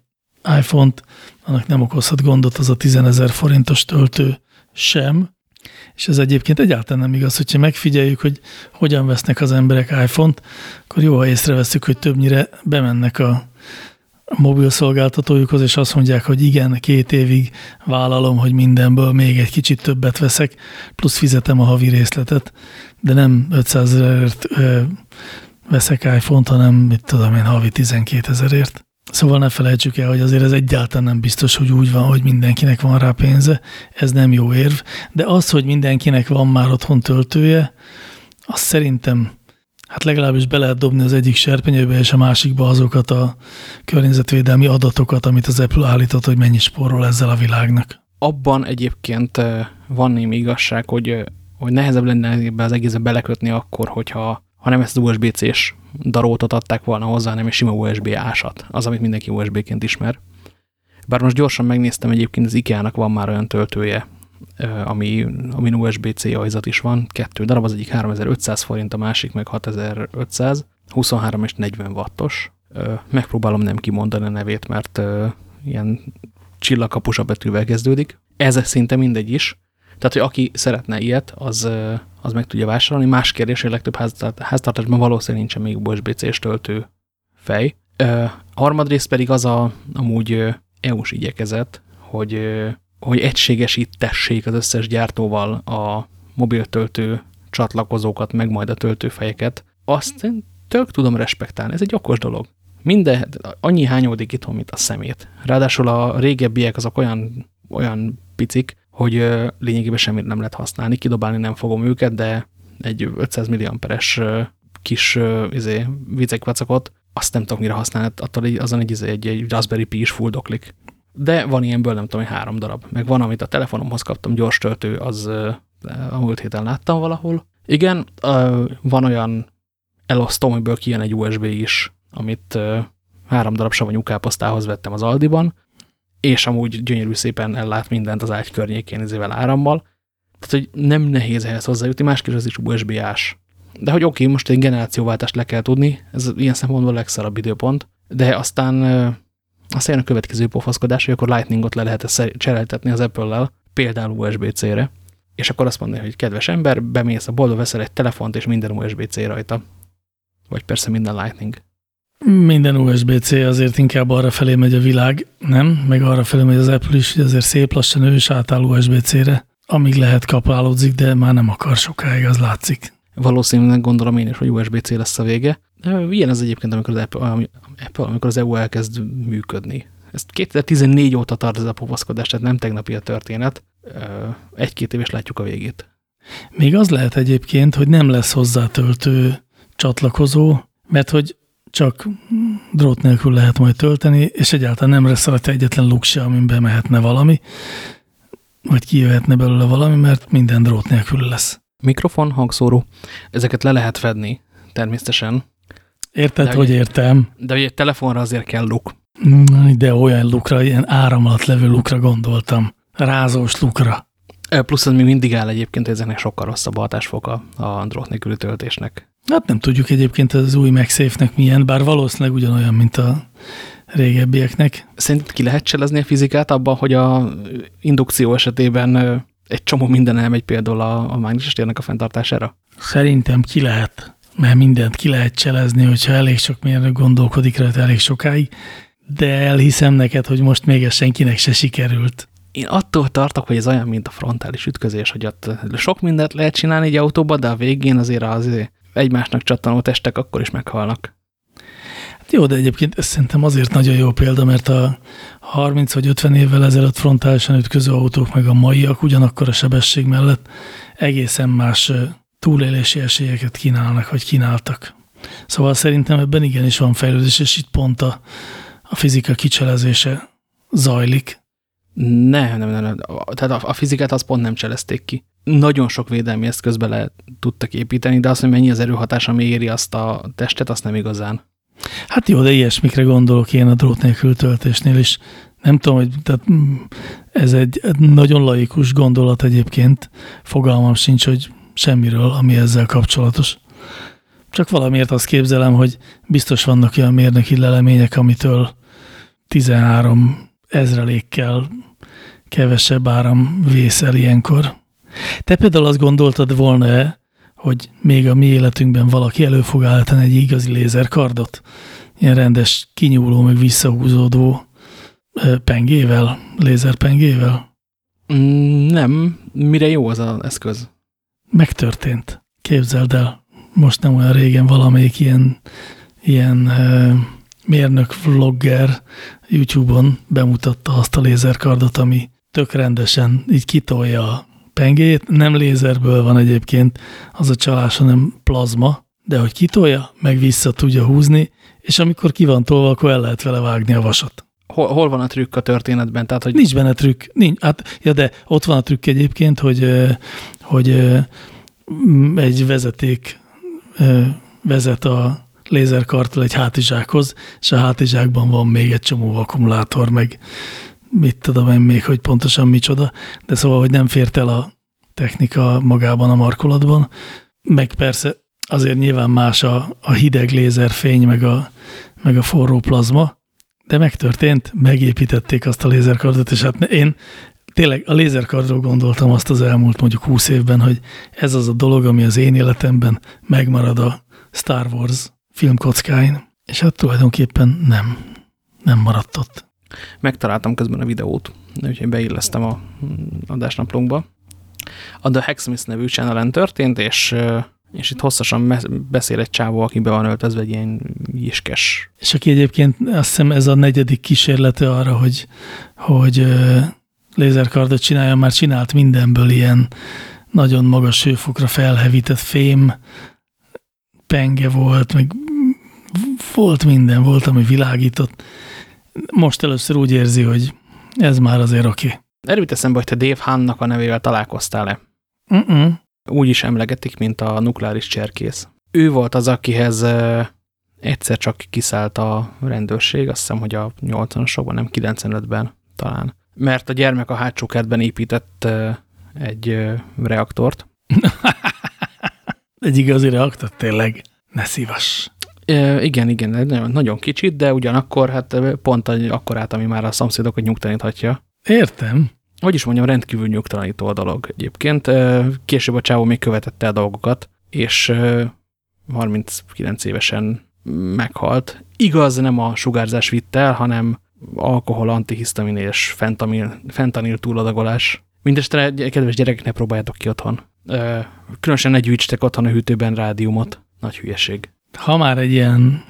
iPhone-t, annak nem okozhat gondot az a 10 ezer forintos töltő sem, és ez egyébként egyáltalán nem igaz, hogyha megfigyeljük, hogy hogyan vesznek az emberek iPhone-t, akkor jó, ha észreveszünk, hogy többnyire bemennek a, a mobil szolgáltatójukhoz, és azt mondják, hogy igen, két évig vállalom, hogy mindenből még egy kicsit többet veszek, plusz fizetem a havi részletet, de nem 500 ezerért veszek iPhone-t, hanem mit tudom én, havi 12 ezerért. Szóval ne felejtsük el, hogy azért ez egyáltalán nem biztos, hogy úgy van, hogy mindenkinek van rá pénze, ez nem jó érv, de az, hogy mindenkinek van már otthon töltője, azt szerintem hát legalábbis be lehet dobni az egyik serpenyőbe és a másikba azokat a környezetvédelmi adatokat, amit az Apple állított, hogy mennyi spórol ezzel a világnak. Abban egyébként van némi igazság, hogy, hogy nehezebb lenne ebbe az egészbe belekötni akkor, hogyha ha nem ezt az USB-C-s darótot adták volna hozzá, nem egy sima USB ásat, az, amit mindenki USB-ként ismer. Bár most gyorsan megnéztem, egyébként az IKEA-nak van már olyan töltője, ami, amin USB-C ajzat is van, kettő darab, az egyik 3500 forint, a másik meg 6500, 23 és 40 wattos. Megpróbálom nem kimondani a nevét, mert ilyen csillagkapusa betűvel kezdődik. Ez szinte mindegy is. Tehát, hogy aki szeretne ilyet, az, az meg tudja vásárolni. Más kérdés, hogy a legtöbb háztartásban valószínűleg nincsen még USB-C-s töltő fej. A harmadrészt pedig az a amúgy EU-s igyekezet, hogy, hogy egységesítessék az összes gyártóval a mobiltöltő csatlakozókat, meg majd a töltőfejeket. Azt én tök tudom respektálni, ez egy okos dolog. Minden, annyi hányódik itthon, mint a szemét. Ráadásul a régebbiek azok olyan, olyan picik, hogy lényegében semmit nem lehet használni, kidobálni nem fogom őket, de egy 500 milliamperes kis izé, vacakot, azt nem tudok mire használni, attól egy, azon egy, izé, egy, egy Raspberry Pi is fulldoklik. De van ilyenből nem tudom, hogy három darab. Meg van, amit a telefonomhoz kaptam, gyors töltő, az a múlt héten láttam valahol. Igen, van olyan elosztó, amiből kijön egy USB is, amit három darab savanyú káposztához vettem az Aldiban, és amúgy gyönyörű szépen ellát mindent az ágy környékén ezével árammal. Tehát, hogy nem nehéz ehhez hozzájutni, másképp az is USB-ás. De hogy oké, okay, most egy generációváltást le kell tudni, ez ilyen szempontból a legszarabb időpont, de aztán, aztán jön a következő pofaszkodás, hogy akkor Lightningot le lehet cseréltetni az Apple-lel, például USB-C-re, és akkor azt mondja, hogy kedves ember, bemész a boltba, veszel egy telefont, és minden USB-C rajta. Vagy persze minden Lightning. Minden USB-C azért inkább arra felé megy a világ, nem? Meg arra felé megy az Apple is, hogy azért szép lassan ő is átáll USB-C-re. Amíg lehet kapálódzik, de már nem akar sokáig, az látszik. Valószínűleg gondolom én is, hogy USB-C lesz a vége. Ilyen az egyébként, amikor az, Apple, Apple, amikor az EU elkezd működni. Ez 2014 óta tart ez a popaszkodás, tehát nem tegnapi a történet. Egy-két év és látjuk a végét. Még az lehet egyébként, hogy nem lesz hozzá töltő csatlakozó, mert hogy csak drót nélkül lehet majd tölteni, és egyáltalán nem lesz rajta egyetlen luk se, amin bemehetne valami, vagy kijöhetne belőle valami, mert minden drót nélkül lesz. Mikrofon, hangszóró, ezeket le lehet fedni, természetesen. Érted, de hogy értem. De ugye egy telefonra azért kell luk. De olyan lukra, ilyen áram alatt levő lukra gondoltam. Rázós lukra. Plusz az még mindig áll egyébként, hogy ezeknek sokkal rosszabb hatásfoka a drót nélküli töltésnek. Hát nem tudjuk egyébként az új MagSafe-nek milyen, bár valószínűleg ugyanolyan, mint a régebbieknek. Szerinted ki lehet cselezni a fizikát abban, hogy a indukció esetében egy csomó minden elmegy például a, a mágneses térnek a fenntartására? Szerintem ki lehet, mert mindent ki lehet cselezni, hogyha elég sok mérnök gondolkodik rá elég sokáig, de elhiszem neked, hogy most még ez senkinek se sikerült. Én attól tartok, hogy ez olyan, mint a frontális ütközés, hogy ott sok mindent lehet csinálni egy autóba, de a végén azért az egymásnak csattanó testek akkor is meghalnak. Hát jó, de egyébként ez szerintem azért nagyon jó példa, mert a 30 vagy 50 évvel ezelőtt frontálisan ütköző autók meg a maiak ugyanakkor a sebesség mellett egészen más túlélési esélyeket kínálnak, vagy kínáltak. Szóval szerintem ebben igenis van fejlődés, és itt pont a, a fizika kicselezése zajlik. Nem, nem, nem. nem. Tehát a, a fizikát azt pont nem cselezték ki. Nagyon sok védelmi eszközbe le tudtak építeni, de azt, hogy mennyi az erőhatás, ami éri azt a testet, azt nem igazán. Hát jó, de ilyesmikre gondolok én a drót nélkül töltésnél is. Nem tudom, hogy tehát ez egy nagyon laikus gondolat egyébként. Fogalmam sincs, hogy semmiről, ami ezzel kapcsolatos. Csak valamiért azt képzelem, hogy biztos vannak olyan mérnöki lelemények, amitől 13 ezrelékkel kevesebb áram vészel ilyenkor. Te például azt gondoltad volna-e, hogy még a mi életünkben valaki elő fog állítani egy igazi lézerkardot? Ilyen rendes, kinyúló, meg visszahúzódó pengével, lézerpengével? Mm, nem. Mire jó az az eszköz? Megtörtént. Képzeld el. Most nem olyan régen valamelyik ilyen, ilyen mérnök vlogger YouTube-on bemutatta azt a lézerkardot, ami tök rendesen így kitolja pengét. Nem lézerből van egyébként az a csalás, hanem plazma, de hogy kitolja, meg vissza tudja húzni, és amikor ki van tolva, akkor el lehet vele vágni a vasat. Hol, hol van a trükk a történetben? Tehát, hogy... Nincs benne trükk. Nincs. Hát, ja, de ott van a trükk egyébként, hogy, hogy egy vezeték vezet a lézerkartól egy hátizsákhoz, és a hátizsákban van még egy csomó akkumulátor, meg mit tudom én még, hogy pontosan micsoda, de szóval, hogy nem fért el a technika magában a markolatban, meg persze azért nyilván más a, a hideg lézerfény, meg a, meg a forró plazma, de megtörtént, megépítették azt a lézerkardot, és hát én tényleg a lézerkardról gondoltam azt az elmúlt mondjuk húsz évben, hogy ez az a dolog, ami az én életemben megmarad a Star Wars filmkockáin, és hát tulajdonképpen nem, nem maradt ott. Megtaláltam közben a videót, úgyhogy beillesztem a adásnaplónkba. A The Hacksmith nevű channelen történt, és, és itt hosszasan beszél egy csávó, aki be van öltözve egy ilyen iskes. És aki egyébként azt hiszem ez a negyedik kísérlete arra, hogy, hogy lézerkardot csinálja, már csinált mindenből ilyen nagyon magas hőfokra felhevített fém, penge volt, meg volt minden, volt, ami világított. Most először úgy érzi, hogy ez már azért oké. Okay. Erőt eszembe, hogy te Dave Hannak a nevével találkoztál-e? Uh -uh. Úgy is emlegetik, mint a nukleáris cserkész. Ő volt az, akihez egyszer csak kiszállt a rendőrség, azt hiszem, hogy a 80-asokban, nem 95-ben talán. Mert a gyermek a hátsó kertben épített egy reaktort. egy igazi reaktor, tényleg? Ne szívas. E, igen, igen, nagyon, nagyon kicsit, de ugyanakkor hát pont akkorát, ami már a szomszédokat nyugtalaníthatja. Értem. Hogy is mondjam, rendkívül nyugtalanító a dolog egyébként. Később a csávó még követette a dolgokat, és 39 évesen meghalt. Igaz, nem a sugárzás vitt el, hanem alkohol, antihisztamin és fentanil, fentanil túladagolás. Mindestre, kedves gyerekek, ne próbáljátok ki otthon. Különösen ne gyűjtsetek otthon a hűtőben rádiumot. Nagy hülyeség. Ha már egy ilyen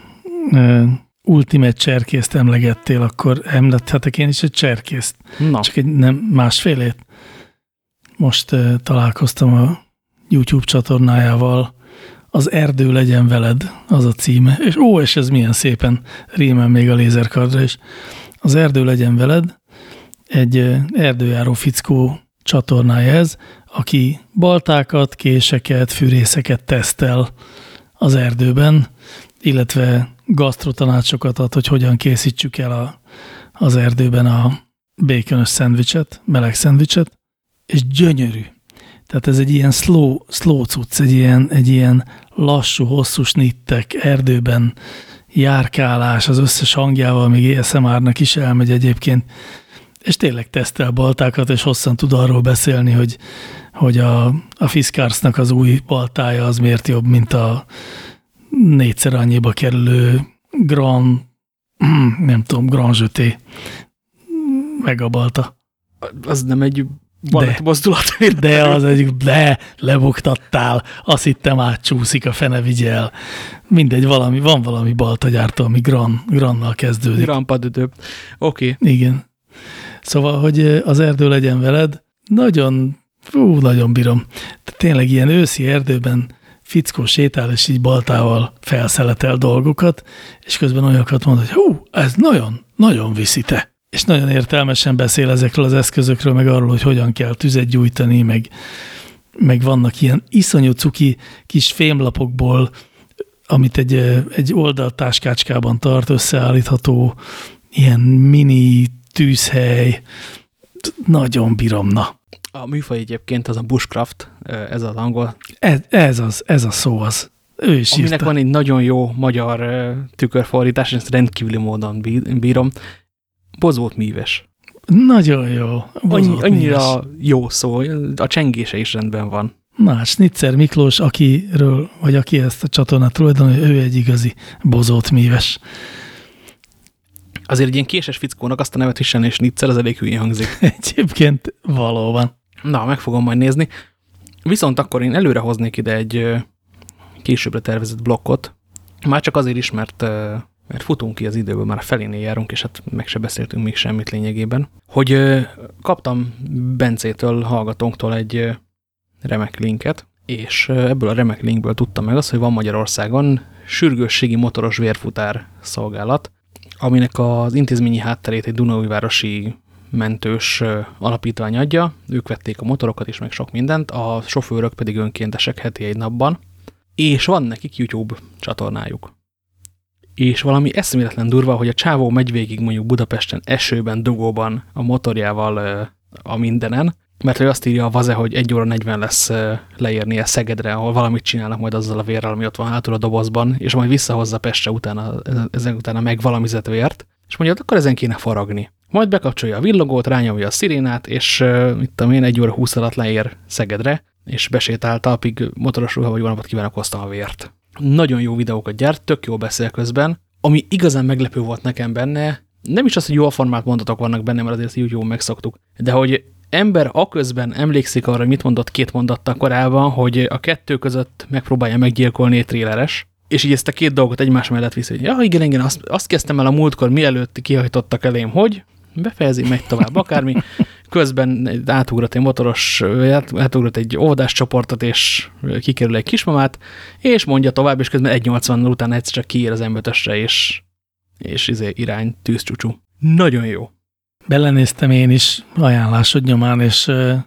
uh, ultimate cserkészt emlegettél, akkor említhetek én is egy cserkészt. Na. Csak egy nem másfélét. Most uh, találkoztam a YouTube csatornájával, Az erdő legyen veled, az a címe. És ó, és ez milyen szépen rímel még a lézerkardra is. Az erdő legyen veled, egy erdőjáró fickó csatornája ez, aki baltákat, késeket, fűrészeket tesztel az erdőben, illetve gasztrotanácsokat ad, hogy hogyan készítsük el a, az erdőben a békönös szendvicset, meleg szendvicset, és gyönyörű. Tehát ez egy ilyen slow, slow cucc, egy ilyen, egy ilyen lassú, hosszú snittek, erdőben járkálás, az összes hangjával, még ASMR-nak is elmegy egyébként, és tényleg tesztel baltákat, és hosszan tud arról beszélni, hogy, hogy a, a Fiskarsnak az új baltája az miért jobb, mint a négyszer annyiba kerülő Grand, nem tudom, Grand Jeté megabalta. Az nem egy de, mozdulat. De az egy, de, lebuktattál, azt hittem átcsúszik, a fene vigyel. Mindegy, valami, van valami baltagyártó, ami gran, grannal kezdődik. Granpadödő. Oké. Okay. Igen. Szóval, hogy az erdő legyen veled, nagyon, fú, nagyon bírom. De tényleg ilyen őszi erdőben fickó sétál, és így baltával felszeletel dolgokat, és közben olyakat mond, hogy hú, ez nagyon, nagyon viszi te. És nagyon értelmesen beszél ezekről az eszközökről, meg arról, hogy hogyan kell tüzet gyújtani, meg, meg vannak ilyen iszonyú cuki kis fémlapokból, amit egy, egy oldaltáskácskában tart, összeállítható ilyen mini tűzhely. Nagyon bírom, na. A műfaj egyébként az a bushcraft, ez az angol. Ez, ez az, ez a szó az. Ő is Aminek írta. van egy nagyon jó magyar tükörfordítás, ezt rendkívüli módon bírom. Bozót míves. Nagyon jó. Annyi, annyira jó szó, a csengése is rendben van. Na, Snitzer Miklós, akiről, vagy aki ezt a csatornát tulajdonolja, ő egy igazi bozót míves. Azért egy ilyen késes fickónak azt a nevet is és Snitzer, az elég hülyén hangzik. Egyébként valóban. Na, meg fogom majd nézni. Viszont akkor én előre hoznék ide egy későbbre tervezett blokkot, már csak azért is, mert mert futunk ki az időből, már a felénél járunk, és hát meg se beszéltünk még semmit lényegében, hogy kaptam Bencétől, hallgatónktól egy remek linket, és ebből a remek linkből tudtam meg azt, hogy van Magyarországon sürgősségi motoros vérfutár szolgálat, aminek az intézményi hátterét egy Dunaújvárosi mentős alapítvány adja, ők vették a motorokat is, meg sok mindent, a sofőrök pedig önkéntesek heti egy napban, és van nekik YouTube csatornájuk. És valami eszméletlen durva, hogy a csávó megy végig mondjuk Budapesten esőben, dugóban a motorjával a mindenen, mert ő azt írja a vaze, hogy 1 óra 40 lesz leérnie Szegedre, ahol valamit csinálnak majd azzal a vérrel, ami ott van hátul a dobozban, és majd visszahozza Pestre utána, ezen utána meg valamizet vért, és mondja, akkor ezen kéne faragni. Majd bekapcsolja a villogót, rányomja a szirénát, és itt tudom én, 1 óra 20 alatt leér Szegedre, és besétált talpig motoros ruha, vagy valamit kívánok, hoztam a vért nagyon jó videókat gyárt, tök jó beszél közben. Ami igazán meglepő volt nekem benne, nem is az, hogy jó formát mondatok vannak benne, mert azért így jól megszoktuk, de hogy ember aközben emlékszik arra, mit mondott két mondattal korábban, hogy a kettő között megpróbálja meggyilkolni egy tréleres, és így ezt a két dolgot egymás mellett viszi, hogy ja, igen, igen, azt, azt kezdtem el a múltkor, mielőtt kihajtottak elém, hogy befejezi, megy tovább, akármi közben átugrott egy motoros, átugrott egy óvodás csoportot, és kikerül egy kismamát, és mondja tovább, és közben 1.80 után egyszer csak kiír az m és, és izé, irány tűzcsúcsú. Nagyon jó. Belenéztem én is ajánlásod nyomán, és uh,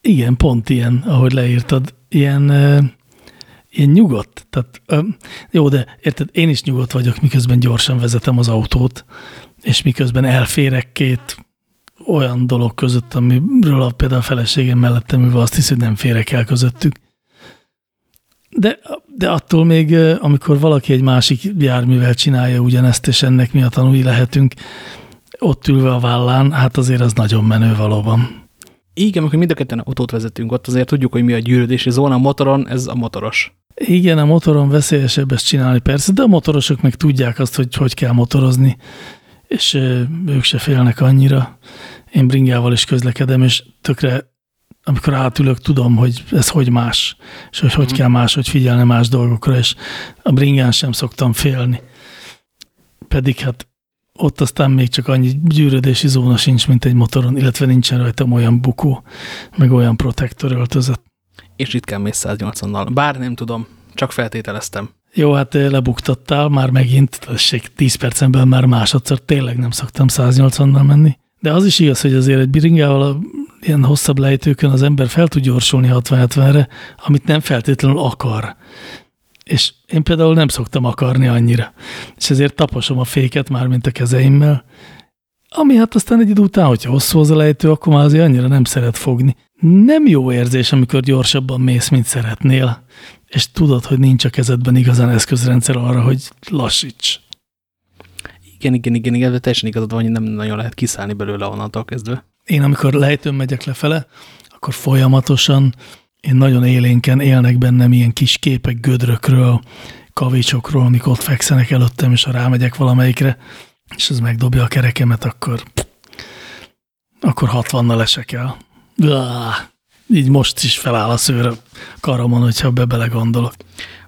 igen, pont ilyen, ahogy leírtad, ilyen, uh, ilyen nyugodt. Tehát, jó, de érted, én is nyugodt vagyok, miközben gyorsan vezetem az autót, és miközben elférek két olyan dolog között, amiről a, például a feleségem mellettem ülve azt hiszi, hogy nem férek el közöttük. De, de attól még, amikor valaki egy másik járművel csinálja ugyanezt, és ennek mi a tanúi lehetünk, ott ülve a vállán, hát azért az nagyon menő valóban. Igen, amikor mind a ketten autót vezetünk, ott azért tudjuk, hogy mi a gyűrődési zóna a motoron, ez a motoros. Igen, a motoron veszélyesebb ezt csinálni persze, de a motorosok meg tudják azt, hogy hogy kell motorozni és ők se félnek annyira. Én bringával is közlekedem, és tökre, amikor átülök, tudom, hogy ez hogy más, és hogy hogy mhm. kell más, hogy figyelni más dolgokra, és a bringán sem szoktam félni. Pedig hát ott aztán még csak annyi gyűrödési zóna sincs, mint egy motoron, illetve nincsen rajtam olyan bukó, meg olyan protektor öltözött. És ritkán mész 180-nal. Bár nem tudom, csak feltételeztem. Jó, hát lebuktattál már megint, tessék, 10 percen már másodszor tényleg nem szoktam 180-nal menni. De az is igaz, hogy azért egy biringával a ilyen hosszabb lejtőkön az ember fel tud gyorsulni 60-70-re, amit nem feltétlenül akar. És én például nem szoktam akarni annyira. És ezért taposom a féket már, mint a kezeimmel, ami hát aztán egy idő után, hogyha hosszú az a lejtő, akkor már azért annyira nem szeret fogni. Nem jó érzés, amikor gyorsabban mész, mint szeretnél, és tudod, hogy nincs a kezedben igazán eszközrendszer arra, hogy lassíts. Igen, igen, igen, igen, de teljesen igazad van, hogy nem nagyon lehet kiszállni belőle onnantól kezdve. Én amikor lejtőn megyek lefele, akkor folyamatosan én nagyon élénken élnek bennem ilyen kis képek gödrökről, kavicsokról, amik ott fekszenek előttem, és ha rámegyek valamelyikre, és ez megdobja a kerekemet, akkor akkor 60-nal esek el. Így most is feláll a szőr a karamon, hogyha be belegondolok.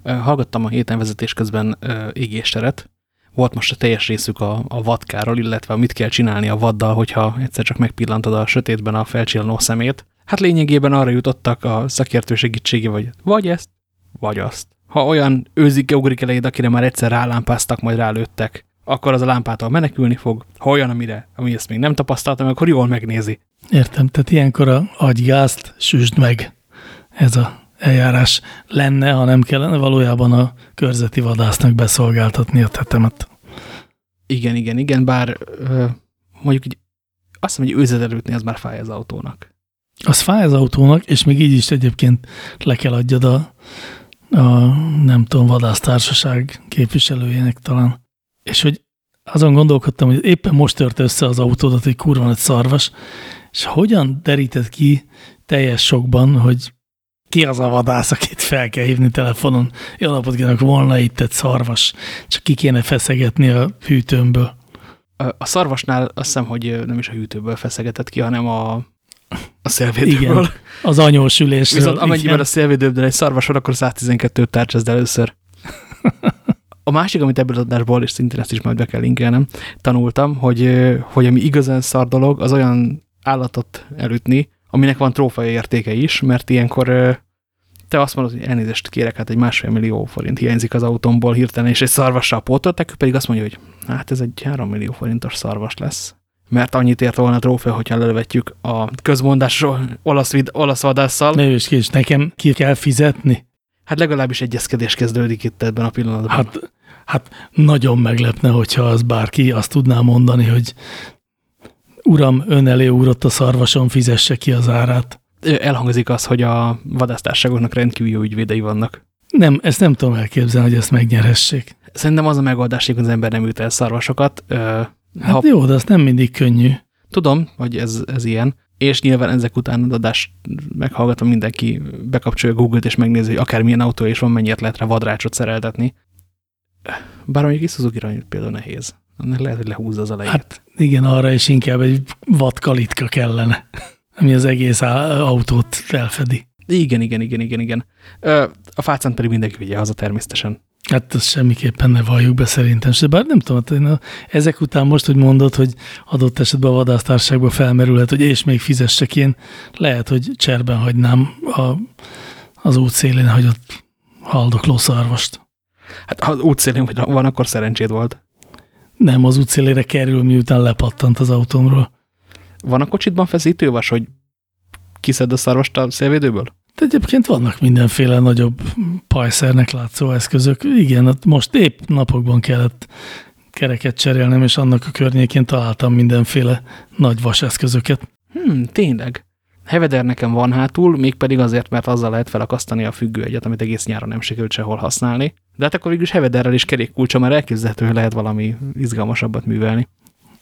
Hallgattam a héten vezetés közben égésteret. Volt most a teljes részük a, a vadkáról, illetve mit kell csinálni a vaddal, hogyha egyszer csak megpillantod a sötétben a felcsillanó szemét. Hát lényegében arra jutottak a szakértő segítsége, vagy vagy ezt, vagy azt. Ha olyan őzik ugrik elejéd, akire már egyszer rálámpáztak, majd rálőttek, akkor az a lámpától menekülni fog. Ha olyan, amire, ami ezt még nem tapasztaltam, akkor jól megnézi. Értem, tehát ilyenkor a agygázt süsd meg. Ez a eljárás lenne, ha nem kellene valójában a körzeti vadásznak beszolgáltatni a tetemet. Igen, igen, igen, bár mondjuk így azt mondom, hogy őzetelőtni az már fáj az autónak. Az fáj az autónak, és még így is egyébként le kell adjad a, a nem tudom, vadásztársaság képviselőjének talán. És hogy azon gondolkodtam, hogy éppen most tört össze az autódat egy kurva egy szarvas, és hogyan derített ki teljes sokban, hogy ki az a vadász, akit fel kell hívni telefonon. Jó napot kívánok, volna itt egy szarvas, csak ki kéne feszegetni a hűtőmből. A szarvasnál azt hiszem, hogy nem is a hűtőből feszegetett ki, hanem a, a szélvédőből. Igen, az anyósülésről. Viszont amennyiben igen. a szélvédőből egy szarvas van, akkor 112-t tárcsazd először. A másik, amit ebből az adásból, és szintén ezt is majd be kell linkelnem, tanultam, hogy, hogy ami igazán szar dolog, az olyan állatot elütni, aminek van trófai értéke is, mert ilyenkor te azt mondod, hogy elnézést kérek, hát egy másfél millió forint hiányzik az autómból hirtelen, és egy szarvassal pótolták, ő pedig azt mondja, hogy hát ez egy 3 millió forintos szarvas lesz. Mert annyit ért volna a trófea, hogyha lelövetjük a közmondásról olasz, olasz vadásszal. Ne és ki, nekem ki kell fizetni? Hát legalábbis egyezkedés kezdődik itt ebben a pillanatban. Hát, hát nagyon meglepne, hogyha az bárki azt tudná mondani, hogy uram, ön elé úrott a szarvason, fizesse ki az árát. Elhangzik az, hogy a vadásztárságoknak rendkívül jó ügyvédei vannak. Nem, ezt nem tudom elképzelni, hogy ezt megnyerhessék. Szerintem az a megoldás, hogy az ember nem üt el szarvasokat. Hát ha... jó, de az nem mindig könnyű. Tudom, hogy ez, ez ilyen, és nyilván ezek után az adást meghallgatom, mindenki bekapcsolja Google-t, és megnézi, hogy akármilyen autó is van, mennyit lehet rá vadrácsot szereltetni. Bár mondjuk Isuzuki például nehéz. Annak lehet, hogy lehúzza az elejét. Hát igen, arra is inkább egy vadkalitka kellene, ami az egész autót felfedi. Igen, igen, igen, igen, igen. A fácánt pedig mindenki vigye haza természetesen. Hát ezt semmiképpen ne valljuk be szerintem se. Bár nem tudom, hát én ezek után most, hogy mondod, hogy adott esetben a vadásztárságban felmerülhet, hogy és még fizessek én, lehet, hogy cserben hagynám a, az útszélén hagyott haldokló szarvast. Hát ha az útszélén van, akkor szerencséd volt. Nem, az útszélére kerül, miután lepattant az autómról. Van a kocsitban feszítővas, hogy kiszed a szarvast a szélvédőből? De egyébként vannak mindenféle nagyobb pajszernek látszó eszközök. Igen, most épp napokban kellett kereket cserélnem, és annak a környékén találtam mindenféle nagy vaseszközöket. Hmm, tényleg. Heveder nekem van hátul, mégpedig azért, mert azzal lehet felakasztani a függőegyet, amit egész nyáron nem sikerült sehol használni. De hát akkor végülis Hevederrel is kerékkulcsa, mert elképzelhető, hogy lehet valami izgalmasabbat művelni.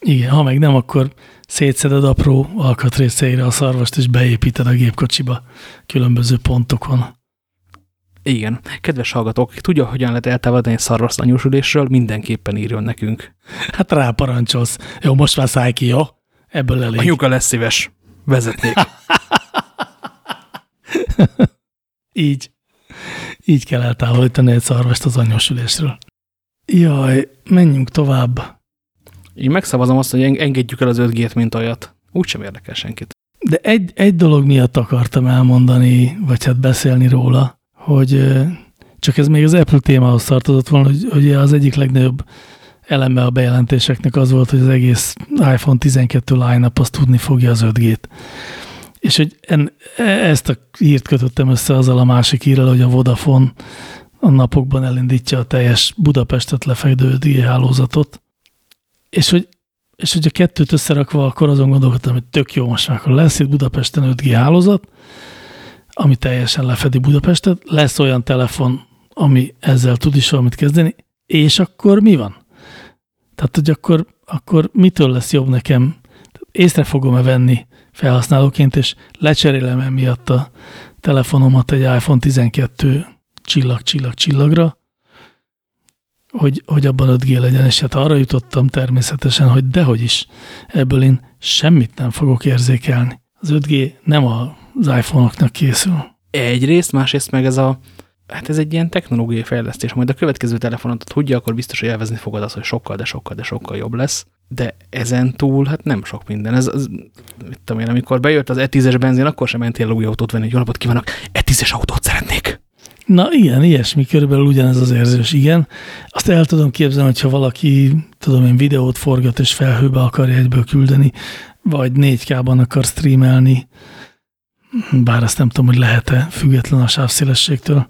Igen, ha meg nem, akkor szétszeded apró alkatrészeire a szarvast, és beépíted a gépkocsiba különböző pontokon. Igen. Kedves hallgatók, tudja, hogyan lehet eltávolítani szarvaszt anyósülésről, mindenképpen írjon nekünk. Hát ráparancsolsz. Jó, most már szállj ki, jó? Ebből elég. Anyuka lesz szíves. Vezetnék. Így. Így kell eltávolítani egy szarvast az anyósülésről. Jaj, menjünk tovább. Én megszavazom azt, hogy engedjük el az 5G-t, mint olyat. Úgy sem érdekel senkit. De egy, egy dolog miatt akartam elmondani, vagy hát beszélni róla, hogy Csak ez még az Apple témához tartozott volna, hogy, hogy az egyik legnagyobb eleme a bejelentéseknek az volt, hogy az egész iPhone 12 line-up azt tudni fogja az 5G-t. És hogy en, e, ezt a hírt kötöttem össze azzal a másik hírrel, hogy a Vodafone a napokban elindítja a teljes Budapestet lefekvő 5G hálózatot. És hogy, és hogy a kettőt összerakva, akkor azon gondolkodtam, hogy tök jó, most akkor lesz itt Budapesten 5G hálózat, ami teljesen lefedi Budapestet, lesz olyan telefon, ami ezzel tud is valamit kezdeni, és akkor mi van? Tehát, hogy akkor, akkor mitől lesz jobb nekem? Észre fogom-e venni felhasználóként, és lecserélem emiatt a telefonomat egy iPhone 12 csillag, csillag, csillagra, hogy, hogy abban 5G legyen, és hát arra jutottam természetesen, hogy dehogy is, ebből én semmit nem fogok érzékelni. Az 5G nem az iPhone-oknak készül. Egyrészt, másrészt meg ez a hát ez egy ilyen technológiai fejlesztés, majd a következő telefonot tudja, akkor biztos, hogy elvezni fogod azt, hogy sokkal, de sokkal, de sokkal jobb lesz. De ezen túl, hát nem sok minden. Ez, ez mit tudom én, amikor bejött az E10-es benzin, akkor sem mentél új autót venni, hogy jó napot kívánok, E10-es autót szeretnék. Na igen, ilyesmi, körülbelül ugyanez az érzés, igen. Azt el tudom képzelni, hogyha valaki, tudom én, videót forgat és felhőbe akarja egyből küldeni, vagy 4K-ban akar streamelni, bár azt nem tudom, hogy lehet-e független a sávszélességtől.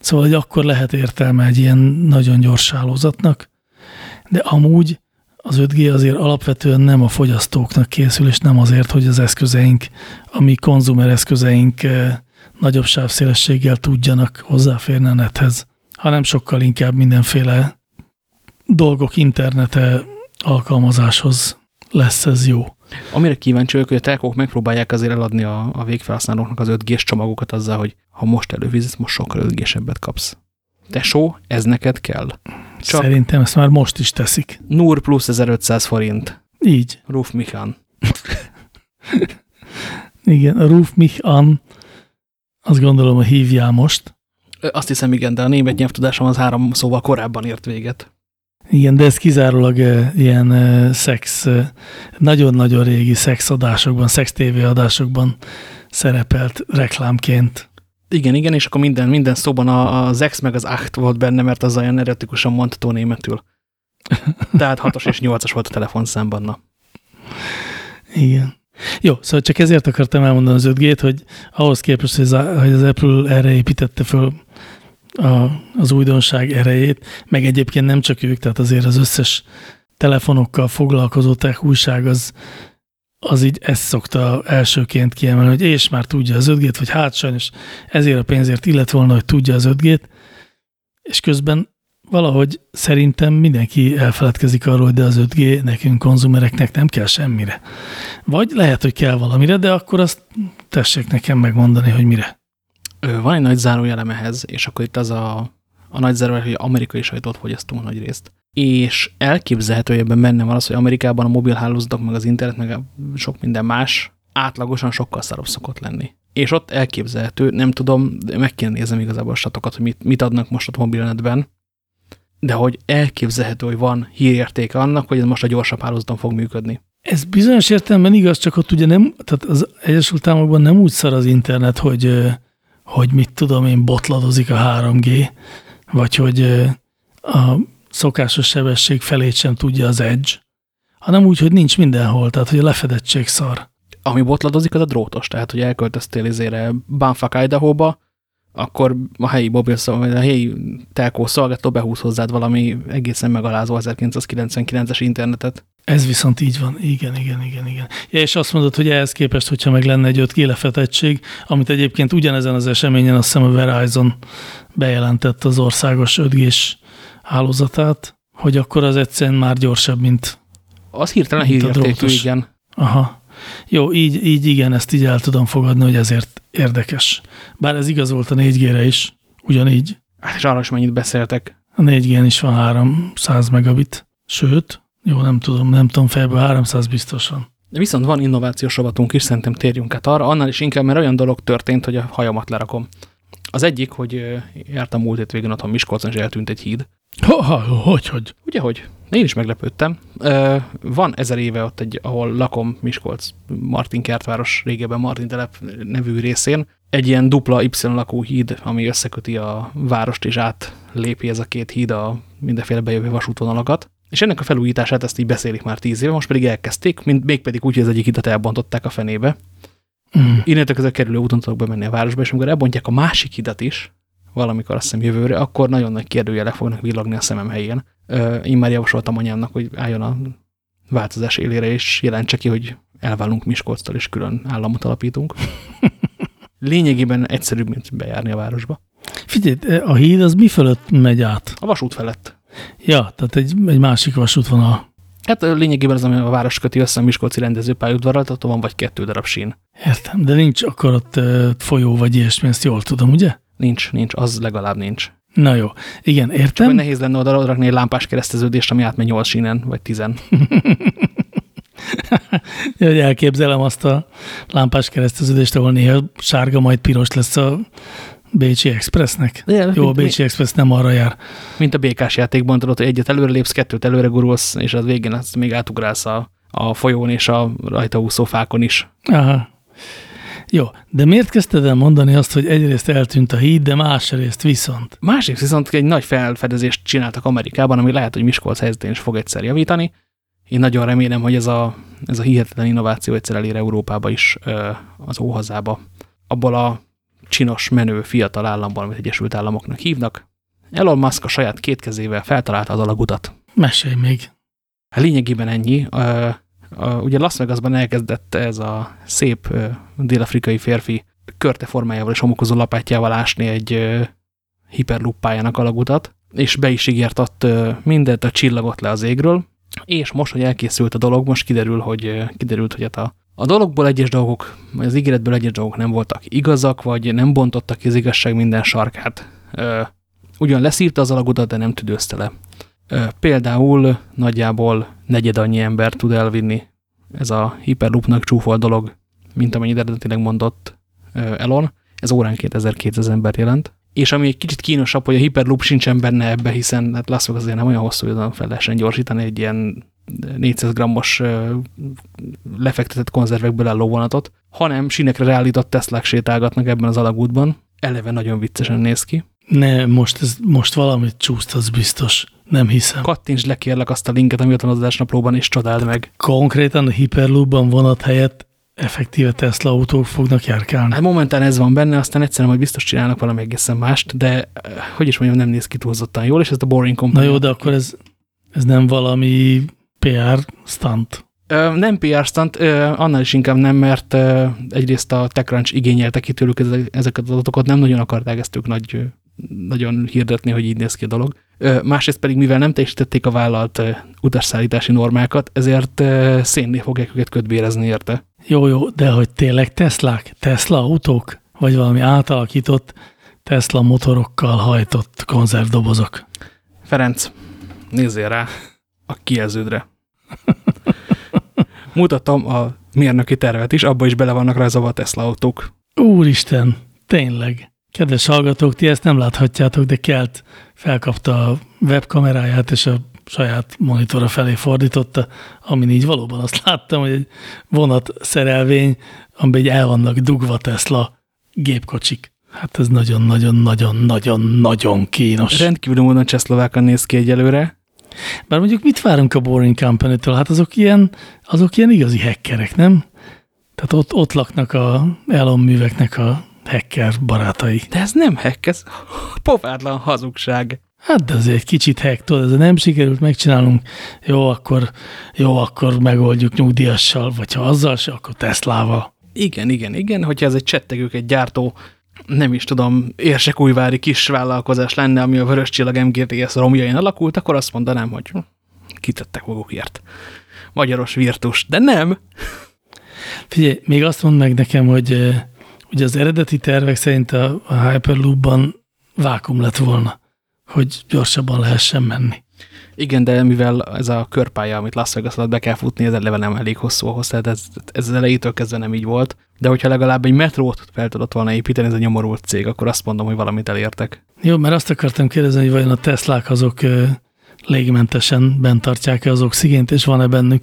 Szóval, hogy akkor lehet értelme egy ilyen nagyon gyors hálózatnak, de amúgy az 5G azért alapvetően nem a fogyasztóknak készül, és nem azért, hogy az eszközeink, a mi konzumer eszközeink eh, nagyobb sávszélességgel tudjanak hozzáférni a nethez, hanem sokkal inkább mindenféle dolgok internete alkalmazáshoz lesz ez jó. Amire kíváncsi vagyok, hogy a telkók megpróbálják azért eladni a, a végfelhasználóknak az 5G-s csomagokat azzal, hogy ha most előfizetsz, most sokkal 5 kapsz. Tesó, ez neked kell. Csak Szerintem ezt már most is teszik. Nur plusz 1500 forint. Így. Ruf Michan. igen, Ruf Michan, azt gondolom, hogy hívjál most. Azt hiszem, igen, de a német nyelvtudásom az három szóval korábban ért véget. Igen, de ez kizárólag ilyen szex, nagyon-nagyon régi szexadásokban, szex TV adásokban szerepelt reklámként. Igen, igen, és akkor minden, minden szóban a, az ex meg az acht volt benne, mert az olyan eretikusan mondható németül. Tehát 6-os és 8-as volt a telefonszámban, na. Igen. Jó, szóval csak ezért akartam elmondani az 5G-t, hogy ahhoz képest, hogy az Apple erre építette föl a, az újdonság erejét, meg egyébként nem csak ők, tehát azért az összes telefonokkal foglalkozó tech újság az, az így ezt szokta elsőként kiemelni, hogy és már tudja az 5G-t, vagy hát sajnos ezért a pénzért illet volna, hogy tudja az 5G-t, és közben valahogy szerintem mindenki elfeledkezik arról, hogy de az 5G nekünk konzumereknek nem kell semmire. Vagy lehet, hogy kell valamire, de akkor azt tessék nekem megmondani, hogy mire van egy nagy zárójelem ehhez, és akkor itt az a, a nagy zárójelem, hogy amerikai sajtót fogyasztunk nagy részt. És elképzelhető, hogy ebben benne van az, hogy Amerikában a mobilhálózatok, meg az internet, meg sok minden más átlagosan sokkal szarobb szokott lenni. És ott elképzelhető, nem tudom, meg kéne nézem igazából a statokat, hogy mit, mit adnak most a mobilnetben, de hogy elképzelhető, hogy van hírértéke annak, hogy ez most a gyorsabb hálózaton fog működni. Ez bizonyos értelemben igaz, csak ott ugye nem, tehát az Egyesült Államokban nem úgy szar az internet, hogy hogy mit tudom én, botladozik a 3G, vagy hogy a szokásos sebesség felét sem tudja az Edge, hanem úgy, hogy nincs mindenhol, tehát hogy a lefedettség szar. Ami botladozik, az a drótos, tehát hogy elköltöztél izére Banfak Idaho-ba, akkor a helyi mobil vagy a helyi telkó szolgáltató behúz hozzád valami egészen megalázó 1999-es internetet. Ez viszont így van, igen, igen, igen, igen. Ja, és azt mondod, hogy ehhez képest, hogyha meg lenne egy 5G lefetettség, amit egyébként ugyanezen az eseményen azt hiszem a Verizon bejelentett az országos 5 hálózatát, hogy akkor az egyszerűen már gyorsabb, mint Az hirtelen hírértékű, igen. Aha. Jó, így, így igen, ezt így el tudom fogadni, hogy ezért érdekes. Bár ez igaz volt a 4G-re is, ugyanígy. Hát és arra is mennyit beszéltek. A 4G-n is van 300 megabit, sőt, jó, nem tudom, nem tudom, fejből 300 biztosan. De viszont van innovációs rovatunk is, szerintem térjünk át arra, annál is inkább, mert olyan dolog történt, hogy a hajamat lerakom. Az egyik, hogy jártam múlt hétvégén otthon Miskolcon, és eltűnt egy híd. Ha, ha, hogy, hogy? Ugye, hogy? Én is meglepődtem. Van ezer éve ott egy, ahol lakom Miskolc, Martin Kertváros, régebben Martin telep nevű részén, egy ilyen dupla Y lakó híd, ami összeköti a várost és átlépi ez a két híd a mindenféle bejövő vasútvonalakat. És ennek a felújítását ezt így beszélik már tíz éve, most pedig elkezdték, mint mégpedig úgy, hogy az egyik hidat elbontották a fenébe. Mm. Innentől közben kerülő úton tudok bemenni a városba, és amikor elbontják a másik hidat is, valamikor azt hiszem jövőre, akkor nagyon nagy kérdőjelek fognak villogni a szemem helyén. Én már javasoltam anyámnak, hogy álljon a változás élére, és jelentse ki, hogy elválunk Miskolctól, és külön államot alapítunk. Lényegében egyszerűbb, mint bejárni a városba. Figyelj, a híd az mi fölött megy át? A vasút felett. Ja, tehát egy, egy másik vasútvonal. Hát lényegében az, ami a város köti össze a Miskolci rendezőpályaudvarral, tehát van vagy kettő darab sín. Értem, de nincs akkor ott folyó vagy ilyesmi, ezt jól tudom, ugye? Nincs, nincs, az legalább nincs. Na jó, igen, értem. Csak nehéz lenne oda rakni egy lámpás kereszteződést, ami átmegy 8 sínen, vagy 10 hogy elképzelem azt a lámpás kereszteződést, ahol néha sárga, majd piros lesz a Bécsi Expressnek. De, Jó, a Bécsi mi, Express nem arra jár. Mint a békás játékban tudod, hogy egyet előre lépsz, kettőt előre gurulsz, és az végén azt még átugrálsz a, a folyón és a rajta úszó fákon is. Aha. Jó, de miért kezdted el mondani azt, hogy egyrészt eltűnt a híd, de másrészt viszont? Másrészt viszont egy nagy felfedezést csináltak Amerikában, ami lehet, hogy Miskolc helyzetén is fog egyszer javítani. Én nagyon remélem, hogy ez a, ez a hihetetlen innováció egyszer elér Európába is, az óhazába. Abból a csinos, menő, fiatal államban, amit Egyesült Államoknak hívnak. Elon Musk a saját két kezével feltalálta az alagutat. Mesélj még. Hát lényegében ennyi. Uh, ugye Las Vegasban elkezdett ez a szép dél-afrikai férfi körte formájával és homokozó lapátjával ásni egy hiperloop pályának alagutat, és be is ígért ott mindent, a csillagot le az égről, és most, hogy elkészült a dolog, most kiderül, hogy, kiderült, hogy hát a a dologból egyes dolgok, vagy az ígéretből egyes dolgok nem voltak igazak, vagy nem bontottak ki az igazság minden sarkát. Ugyan leszírta az alagutat, de nem tüdőzte le. Például nagyjából negyed annyi ember tud elvinni ez a hiperloopnak csúfolt dolog, mint amennyit eredetileg mondott Elon. Ez óránként 1200 ember jelent. És ami egy kicsit kínosabb, hogy a hiperloop sincsen benne ebbe, hiszen hát Las azért nem olyan hosszú, hogy fel lehessen gyorsítani egy ilyen 400 grammos lefektetett konzervekből álló vonatot, hanem sinekre reállított Teslák sétálgatnak ebben az alagútban. Eleve nagyon viccesen néz ki. Ne, most, ez, most valamit csúsztatsz biztos. Nem hiszem. Kattints le kérlek azt a linket, ami ott van az adásnaplóban, és csodáld meg. Konkrétan a Hyperloopban vonat helyett effektíve Tesla autók fognak járkálni. Hát momentán ez van benne, aztán egyszerűen majd biztos csinálnak valami egészen mást, de hogy is mondjam, nem néz ki túlzottan jól, és ez a Boring Company. Na jó, de akkor ez, ez nem valami PR stunt? Ö, nem PR stunt, ö, annál is inkább nem, mert ö, egyrészt a TechCrunch igényelte ki tőlük ezeket az adatokat, nem nagyon akarták ezt ők nagy, nagyon hirdetni, hogy így néz ki a dolog. Másrészt pedig, mivel nem teljesítették a vállalt utasszállítási normákat, ezért szénné fogják őket kötbérezni érte. Jó, jó, de hogy tényleg Teslák, Tesla autók, vagy valami átalakított Tesla motorokkal hajtott konzervdobozok? Ferenc, nézzél rá a kijelződre. Mutatom a mérnöki tervet is, abba is bele vannak rajzolva a Tesla autók. Úristen, tényleg. Kedves hallgatók, ti ezt nem láthatjátok, de Kelt felkapta a webkameráját, és a saját monitora felé fordította, amin így valóban azt láttam, hogy egy vonat szerelvény, amiben egy el vannak dugva Tesla gépkocsik. Hát ez nagyon-nagyon-nagyon-nagyon-nagyon kínos. Rendkívül módon csehszlovákan néz ki egyelőre. Bár mondjuk mit várunk a Boring Company-től? Hát azok ilyen, azok ilyen igazi hackerek, nem? Tehát ott, ott laknak a Elon műveknek a hacker barátai. De ez nem hack, ez pofátlan hazugság. Hát de azért egy kicsit hack, tudod, ez nem sikerült, megcsinálunk, jó, akkor, jó, akkor megoldjuk nyugdíjassal, vagy ha azzal se, akkor Teslával. Igen, igen, igen, hogyha ez egy csettegők, egy gyártó nem is tudom, érsekújvári kis vállalkozás lenne, ami a Vörös Csillag MGTS romjain alakult, akkor azt mondanám, hogy kitettek magukért. Magyaros virtus, de nem. Figyelj, még azt mondd meg nekem, hogy ugye az eredeti tervek szerint a, a Hyperloop-ban vákum lett volna, hogy gyorsabban lehessen menni. Igen, de mivel ez a körpálya, amit Las Vegas alatt be kell futni, ez eleve nem elég hosszú ahhoz, tehát ez, ez az elejétől kezdve nem így volt. De hogyha legalább egy metrót fel tudott volna építeni ez a nyomorult cég, akkor azt mondom, hogy valamit elértek. Jó, mert azt akartam kérdezni, hogy vajon a Teslák azok légmentesen bent tartják-e az oxigént, és van-e bennük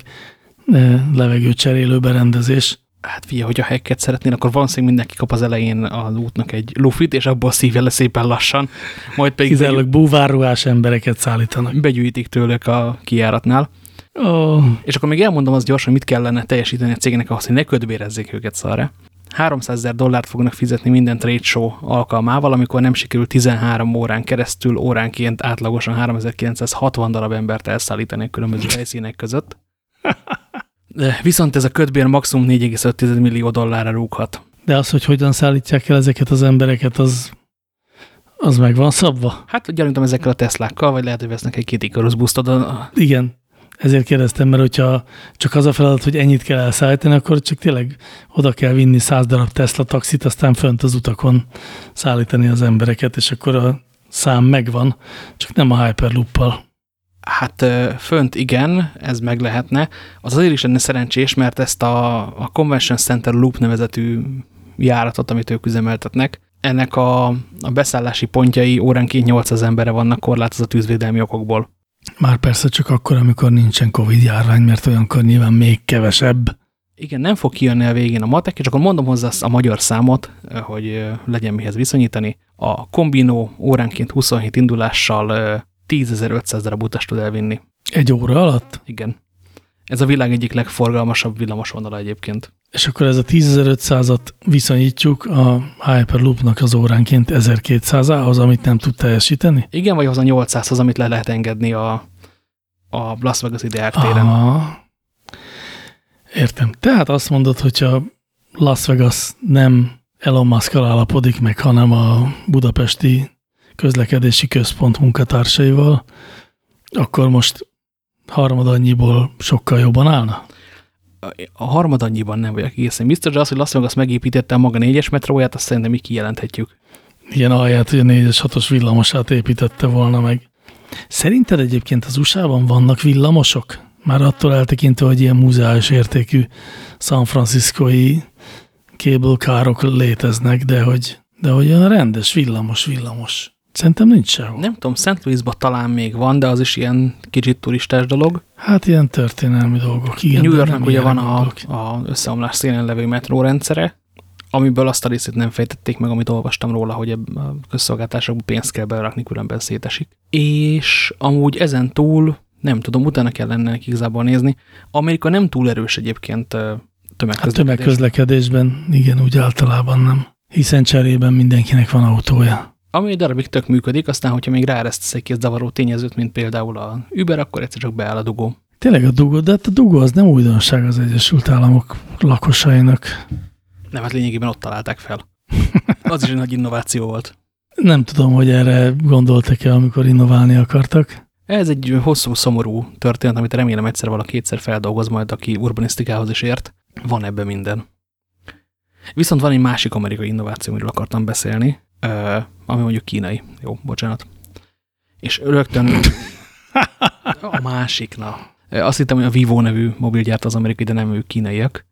levegőcserélő berendezés? Hát figyelj, hogyha hacket szeretnél, akkor valószínűleg mindenki kap az elején az útnak egy lufit, és abból szívja le szépen lassan. Majd pedig Kizárólag búvárruhás embereket szállítanak. Begyűjtik tőlük a kijáratnál. Oh. És akkor még elmondom az gyorsan, mit kellene teljesíteni a cégnek ahhoz, hogy ne ködvérezzék őket szarra. 300 ezer dollárt fognak fizetni minden trade show alkalmával, amikor nem sikerül 13 órán keresztül óránként átlagosan 3960 darab embert elszállítani a különböző helyszínek között. Viszont ez a ködbér maximum 4,5 millió dollárra rúghat. De az, hogy hogyan szállítják el ezeket az embereket, az, az meg van szabva? Hát gyanítom ezekkel a Teslákkal, vagy lehet, hogy vesznek egy két Icarus busztot. Igen, ezért kérdeztem, mert hogyha csak az a feladat, hogy ennyit kell elszállítani, akkor csak tényleg oda kell vinni száz darab Tesla taxit, aztán fönt az utakon szállítani az embereket, és akkor a szám megvan, csak nem a Hyperloop-pal. Hát fönt igen, ez meg lehetne. Az azért is lenne szerencsés, mert ezt a, a Convention Center Loop nevezetű járatot, amit ők üzemeltetnek, ennek a, a beszállási pontjai óránként 800 emberre vannak korlátozva tűzvédelmi okokból. Már persze csak akkor, amikor nincsen Covid járvány, mert olyankor nyilván még kevesebb. Igen, nem fog kijönni a végén a matek, és akkor mondom hozzá a magyar számot, hogy legyen mihez viszonyítani. A kombinó óránként 27 indulással 10.500 darab utast tud elvinni. Egy óra alatt? Igen. Ez a világ egyik legforgalmasabb villamosvonala egyébként. És akkor ez a 10.500-at viszonyítjuk a Hyperloopnak az óránként 1200-ához, amit nem tud teljesíteni? Igen, vagy az a 800-hoz, amit le lehet engedni a, a Las Vegas Ideák téren. Aha. Értem. Tehát azt mondod, hogyha Las Vegas nem Elon musk állapodik meg, hanem a budapesti közlekedési központ munkatársaival, akkor most harmad annyiból sokkal jobban állna? A harmad annyiban nem vagyok egészen biztos, de az, hogy Las Vegas megépítette a maga négyes metróját, azt szerintem mi kijelenthetjük. Igen, ahelyett, hogy a négyes hatos villamosát építette volna meg. Szerinted egyébként az USA-ban vannak villamosok? Már attól eltekintve, hogy ilyen múzeális értékű San Franciscoi cable károk léteznek, de hogy, de hogy olyan rendes villamos villamos. Szerintem nincs sehol. Nem tudom, Szent Louisban talán még van, de az is ilyen kicsit turistás dolog. Hát ilyen történelmi dolgok. Igen, New Yorknak ugye van a, a összeomlás szélen levő metrórendszere, amiből azt a részét nem fejtették meg, amit olvastam róla, hogy a közszolgáltásokban pénzt kell berakni, különben szétesik. És amúgy ezen túl, nem tudom, utána kell lenne igazából nézni. Amerika nem túl erős egyébként tömegközlekedésben. Hát tömegközlekedésben, igen, úgy általában nem. Hiszen cserében mindenkinek van autója ami egy darabig tök működik, aztán, hogyha még ráeresztesz egy zavaró tényezőt, mint például a Uber, akkor egyszer csak beáll a dugó. Tényleg a dugó, de hát a dugó az nem újdonság az Egyesült Államok lakosainak. Nem, hát lényegében ott találták fel. Az is egy nagy innováció volt. Nem tudom, hogy erre gondoltak-e, amikor innoválni akartak. Ez egy hosszú, szomorú történet, amit remélem egyszer valaki egyszer feldolgoz majd, aki urbanisztikához is ért. Van ebben minden. Viszont van egy másik amerikai innováció, amiről akartam beszélni, ami mondjuk kínai. Jó, bocsánat. És rögtön a másik, na. Azt hittem, hogy a Vivo nevű mobilgyárt az amerikai, de nem ők kínaiak.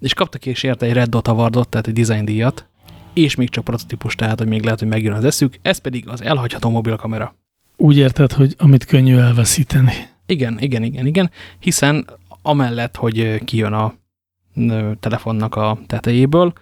És kaptak és érte egy Red Dot awardot, tehát egy design díjat, és még csak prototípus, tehát hogy még lehet, hogy megjön az eszük. Ez pedig az elhagyható mobilkamera. Úgy érted, hogy amit könnyű elveszíteni. Igen, igen, igen, igen, hiszen amellett, hogy kijön a telefonnak a tetejéből,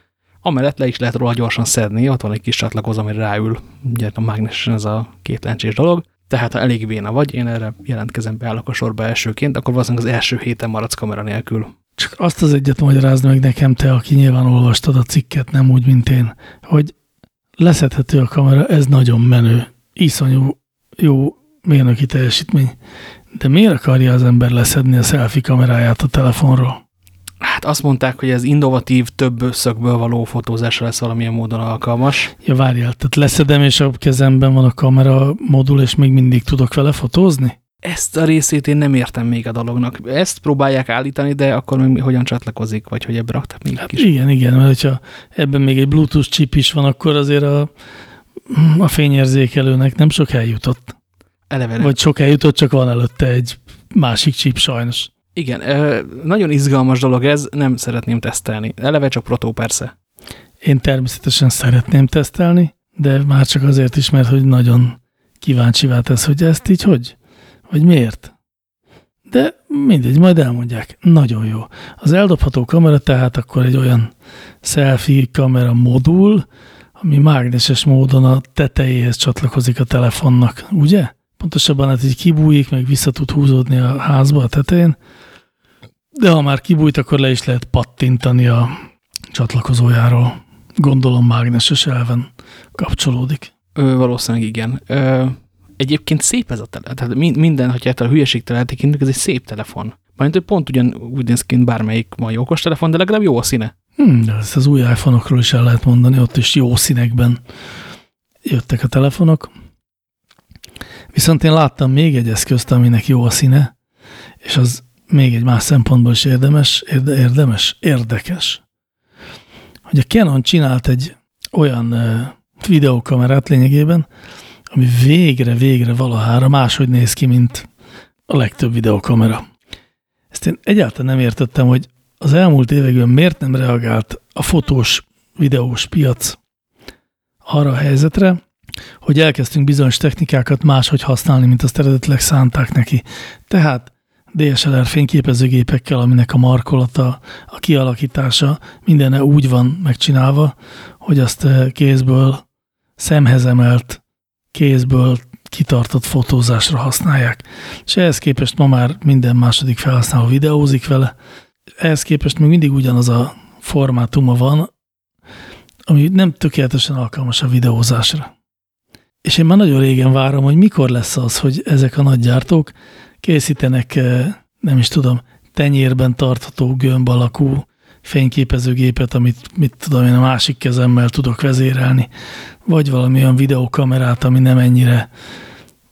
amellett le is lehet róla gyorsan szedni, ott van egy kis csatlakozó, ami ráül, ugye a mágnesen ez a két lencsés dolog, tehát ha elég béna vagy, én erre jelentkezem, beállok a sorba elsőként, akkor valószínűleg az első héten maradsz kamera nélkül. Csak azt az egyet magyarázd meg nekem te, aki nyilván olvastad a cikket, nem úgy, mint én, hogy leszedhető a kamera, ez nagyon menő, iszonyú jó mérnöki teljesítmény. De miért akarja az ember leszedni a selfie kameráját a telefonról? Hát azt mondták, hogy ez innovatív, több szögből való fotózásra lesz valamilyen módon alkalmas. Ja, várjál, tehát leszedem, és a kezemben van a kamera modul, és még mindig tudok vele fotózni? Ezt a részét én nem értem még a dolognak. Ezt próbálják állítani, de akkor még hogyan csatlakozik, vagy hogy ebbe raktak még hát kis... Igen, igen, mert hogyha ebben még egy Bluetooth chip is van, akkor azért a, a fényérzékelőnek nem sok eljutott. Eleve Vagy sok eljutott, csak van előtte egy másik chip sajnos. Igen, nagyon izgalmas dolog ez, nem szeretném tesztelni. Eleve csak protó persze. Én természetesen szeretném tesztelni, de már csak azért is, mert hogy nagyon kíváncsi tesz, hogy ezt így hogy? Vagy miért? De mindegy, majd elmondják. Nagyon jó. Az eldobható kamera tehát akkor egy olyan selfie kamera modul, ami mágneses módon a tetejéhez csatlakozik a telefonnak, ugye? Pontosabban hát így kibújik, meg vissza tud húzódni a házba a tetején, de ha már kibújt, akkor le is lehet pattintani a csatlakozójáról. Gondolom mágneses elven kapcsolódik. Ö, valószínűleg igen. Ö, egyébként szép ez a telefon. Tehát minden, ha a hülyeségtől eltekintünk, ez egy szép telefon. Majd pont ugyan úgy néz ki, bármelyik mai okos telefon, de legalább jó a színe. Hmm, de ezt az új iPhone-okról is el lehet mondani, ott is jó színekben jöttek a telefonok. Viszont én láttam még egy eszközt, aminek jó a színe, és az még egy más szempontból is érdemes, érde, érdemes, érdekes, hogy a Canon csinált egy olyan videókamerát lényegében, ami végre, végre valahára máshogy néz ki, mint a legtöbb videókamera. Ezt én egyáltalán nem értettem, hogy az elmúlt években miért nem reagált a fotós, videós piac arra a helyzetre, hogy elkezdtünk bizonyos technikákat máshogy használni, mint azt eredetileg szánták neki. Tehát DSLR fényképezőgépekkel, aminek a markolata, a kialakítása mindenne úgy van megcsinálva, hogy azt eh, kézből, szemhez emelt, kézből kitartott fotózásra használják. És ehhez képest ma már minden második felhasználó videózik vele, ehhez képest még mindig ugyanaz a formátuma van, ami nem tökéletesen alkalmas a videózásra. És én már nagyon régen várom, hogy mikor lesz az, hogy ezek a nagygyártók készítenek, eh, nem is tudom, tenyérben tartható gömb alakú fényképezőgépet, amit mit tudom én a másik kezemmel tudok vezérelni, vagy valami olyan videókamerát, ami nem ennyire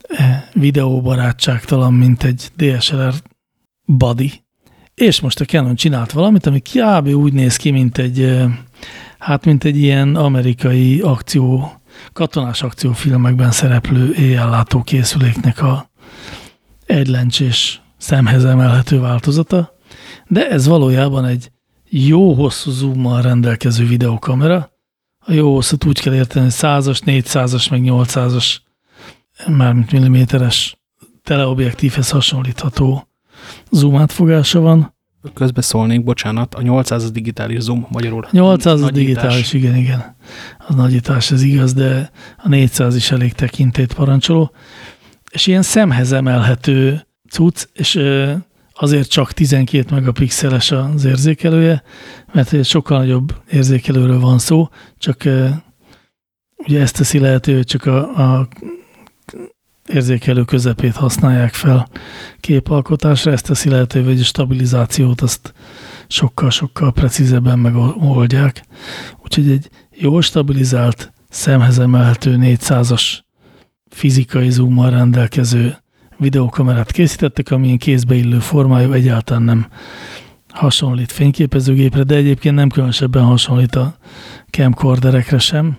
eh, videóbarátságtalan, mint egy DSLR body. És most a Canon csinált valamit, ami kb. úgy néz ki, mint egy, eh, hát mint egy ilyen amerikai akció, katonás akciófilmekben szereplő éjjellátó készüléknek a egylencsés szemhez emelhető változata, de ez valójában egy jó hosszú zoommal rendelkező videokamera. A jó hosszút úgy kell érteni, hogy 100-as, 400-as, meg 800-as, mármint milliméteres teleobjektívhez hasonlítható zoom átfogása van. Közbe szólnék, bocsánat, a 800 digitális zoom magyarul. 800 a digitális, igen, igen. Az nagyítás, ez igaz, de a 400 is elég tekintét parancsoló. És ilyen szemhez emelhető cucc, és azért csak 12 megapixeles az érzékelője, mert sokkal nagyobb érzékelőről van szó, csak ugye ezt teszi lehető, hogy csak a, a érzékelő közepét használják fel képalkotásra, ezt teszi lehetővé, hogy a stabilizációt azt sokkal-sokkal precízebben megoldják. Úgyhogy egy jó stabilizált, szemhez emelhető 400-as fizikai zoommal rendelkező videókamerát készítettek, amilyen kézbeillő formájú egyáltalán nem hasonlít fényképezőgépre, de egyébként nem különösebben hasonlít a camcorderekre sem.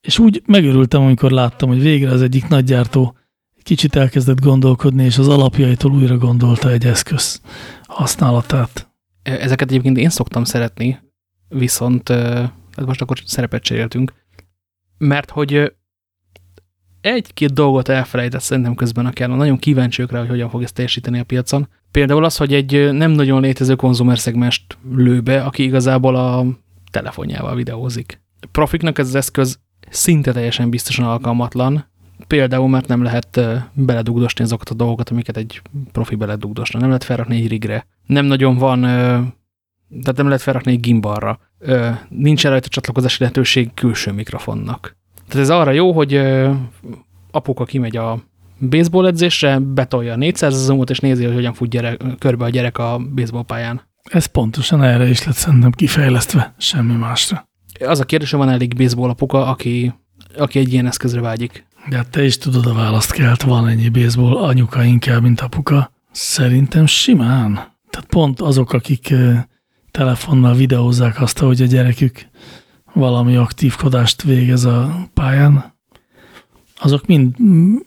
És úgy megörültem, amikor láttam, hogy végre az egyik nagygyártó kicsit elkezdett gondolkodni, és az alapjaitól újra gondolta egy eszköz használatát. Ezeket egyébként én szoktam szeretni, viszont hát most akkor szerepet cseréltünk, mert hogy egy-két dolgot elfelejtett szerintem közben a Canon. Nagyon kíváncsiak rá, hogy hogyan fog ezt teljesíteni a piacon. Például az, hogy egy nem nagyon létező konzumer szegmest lő be, aki igazából a telefonjával videózik. Profiknak ez az eszköz szinte teljesen biztosan alkalmatlan, például mert nem lehet beledugdosni azokat a dolgokat, amiket egy profi beledugdosna. Nem lehet felrakni egy rigre. Nem nagyon van, tehát nem lehet felrakni egy gimbalra. Nincsen rajta csatlakozási lehetőség külső mikrofonnak. Tehát ez arra jó, hogy apuka kimegy a baseball edzésre, betolja a 400 zoomot, és nézi, hogy hogyan fut gyerek, körbe a gyerek a baseball pályán. Ez pontosan erre is lett szerintem kifejlesztve, semmi másra. Az a kérdés, hogy van elég baseball apuka, aki, aki egy ilyen eszközre vágyik. De hát te is tudod a választ kelt, van ennyi baseball anyuka inkább, mint apuka. Szerintem simán. Tehát pont azok, akik telefonnal videózzák azt, hogy a gyerekük valami aktívkodást végez a pályán, azok mind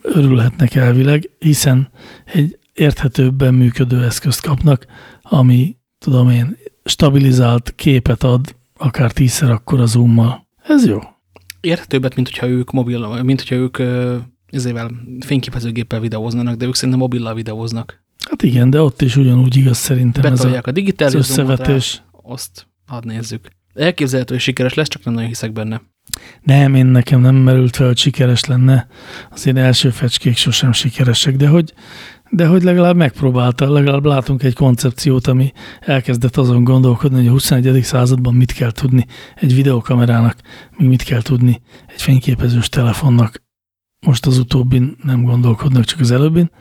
örülhetnek elvileg, hiszen egy érthetőbben működő eszközt kapnak, ami, tudom én, stabilizált képet ad, akár tízszer akkor a zoommal. Ez jó. Érthetőbbet, mint hogyha ők mobil, mint hogyha ők ezével fényképezőgéppel videóznának, de ők szerintem mobillal videóznak. Hát igen, de ott is ugyanúgy igaz szerintem Betolják ez a, a digitális összevetés. Rá, azt hadd nézzük. Elképzelhető, hogy sikeres lesz, csak nem nagyon hiszek benne. Nem, én nekem nem merült fel, hogy sikeres lenne. Az én első fecskék sosem sikeresek, de hogy, de hogy legalább megpróbálta, legalább látunk egy koncepciót, ami elkezdett azon gondolkodni, hogy a 21. században mit kell tudni egy videokamerának, még mit kell tudni egy fényképezős telefonnak. Most az utóbbin nem gondolkodnak, csak az előbbin.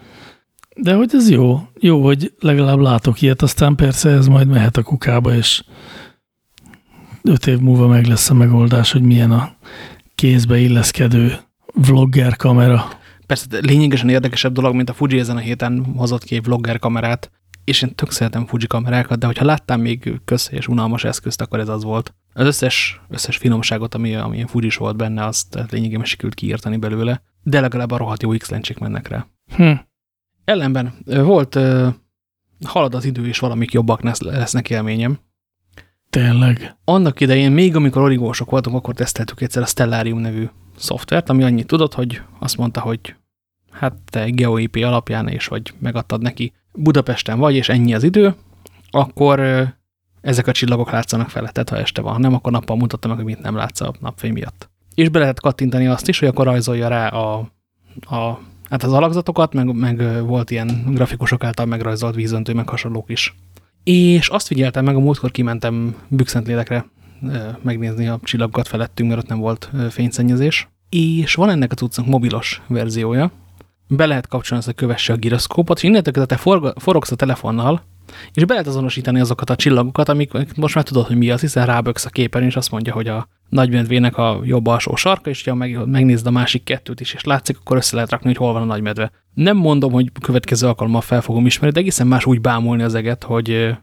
De hogy ez jó, jó, hogy legalább látok ilyet, aztán persze ez majd mehet a kukába, és öt év múlva meg lesz a megoldás, hogy milyen a kézbe illeszkedő vlogger kamera. Persze lényegesen érdekesebb dolog, mint a Fuji ezen a héten hozott ki egy vlogger kamerát, és én tök szeretem Fuji kamerákat, de hogyha láttam még köz és unalmas eszközt, akkor ez az volt. Az összes, összes finomságot, ami, ami Fuji volt benne, azt lényegében sikerült kiírtani belőle, de legalább a rohadt jó x mennek rá. Hm. Ellenben volt, halad az idő, és valamik jobbak lesznek élményem. Tényleg. Annak idején, még amikor origósok voltunk, akkor teszteltük egyszer a Stellarium nevű szoftvert, ami annyit tudott, hogy azt mondta, hogy hát te GeoIP alapján, és hogy megadtad neki Budapesten vagy, és ennyi az idő, akkor ezek a csillagok látszanak feletted, ha este van. Nem, akkor nappal mutatta meg, hogy mit nem látsz a napfény miatt. És be lehet kattintani azt is, hogy akkor rajzolja rá a, a hát az alakzatokat, meg, meg volt ilyen grafikusok által megrajzolt vízöntő, meg hasonlók is. És azt figyeltem meg, a múltkor kimentem Bükszentlélekre megnézni a csillagokat felettünk, mert ott nem volt fényszennyezés. És van ennek a cuccnak mobilos verziója. Be lehet kapcsolni azt, hogy kövesse a gyroszkópot, és innentől kezdve te forogsz a telefonnal, és be lehet azonosítani azokat a csillagokat, amik most már tudod, hogy mi az, hiszen ráböksz a képen, és azt mondja, hogy a nagymedvének a jobb alsó sarka, és ha meg, megnézed a másik kettőt is, és látszik, akkor össze lehet rakni, hogy hol van a nagymedve. Nem mondom, hogy következő alkalommal fel fogom ismerni, de egészen más úgy bámulni az eget, hogy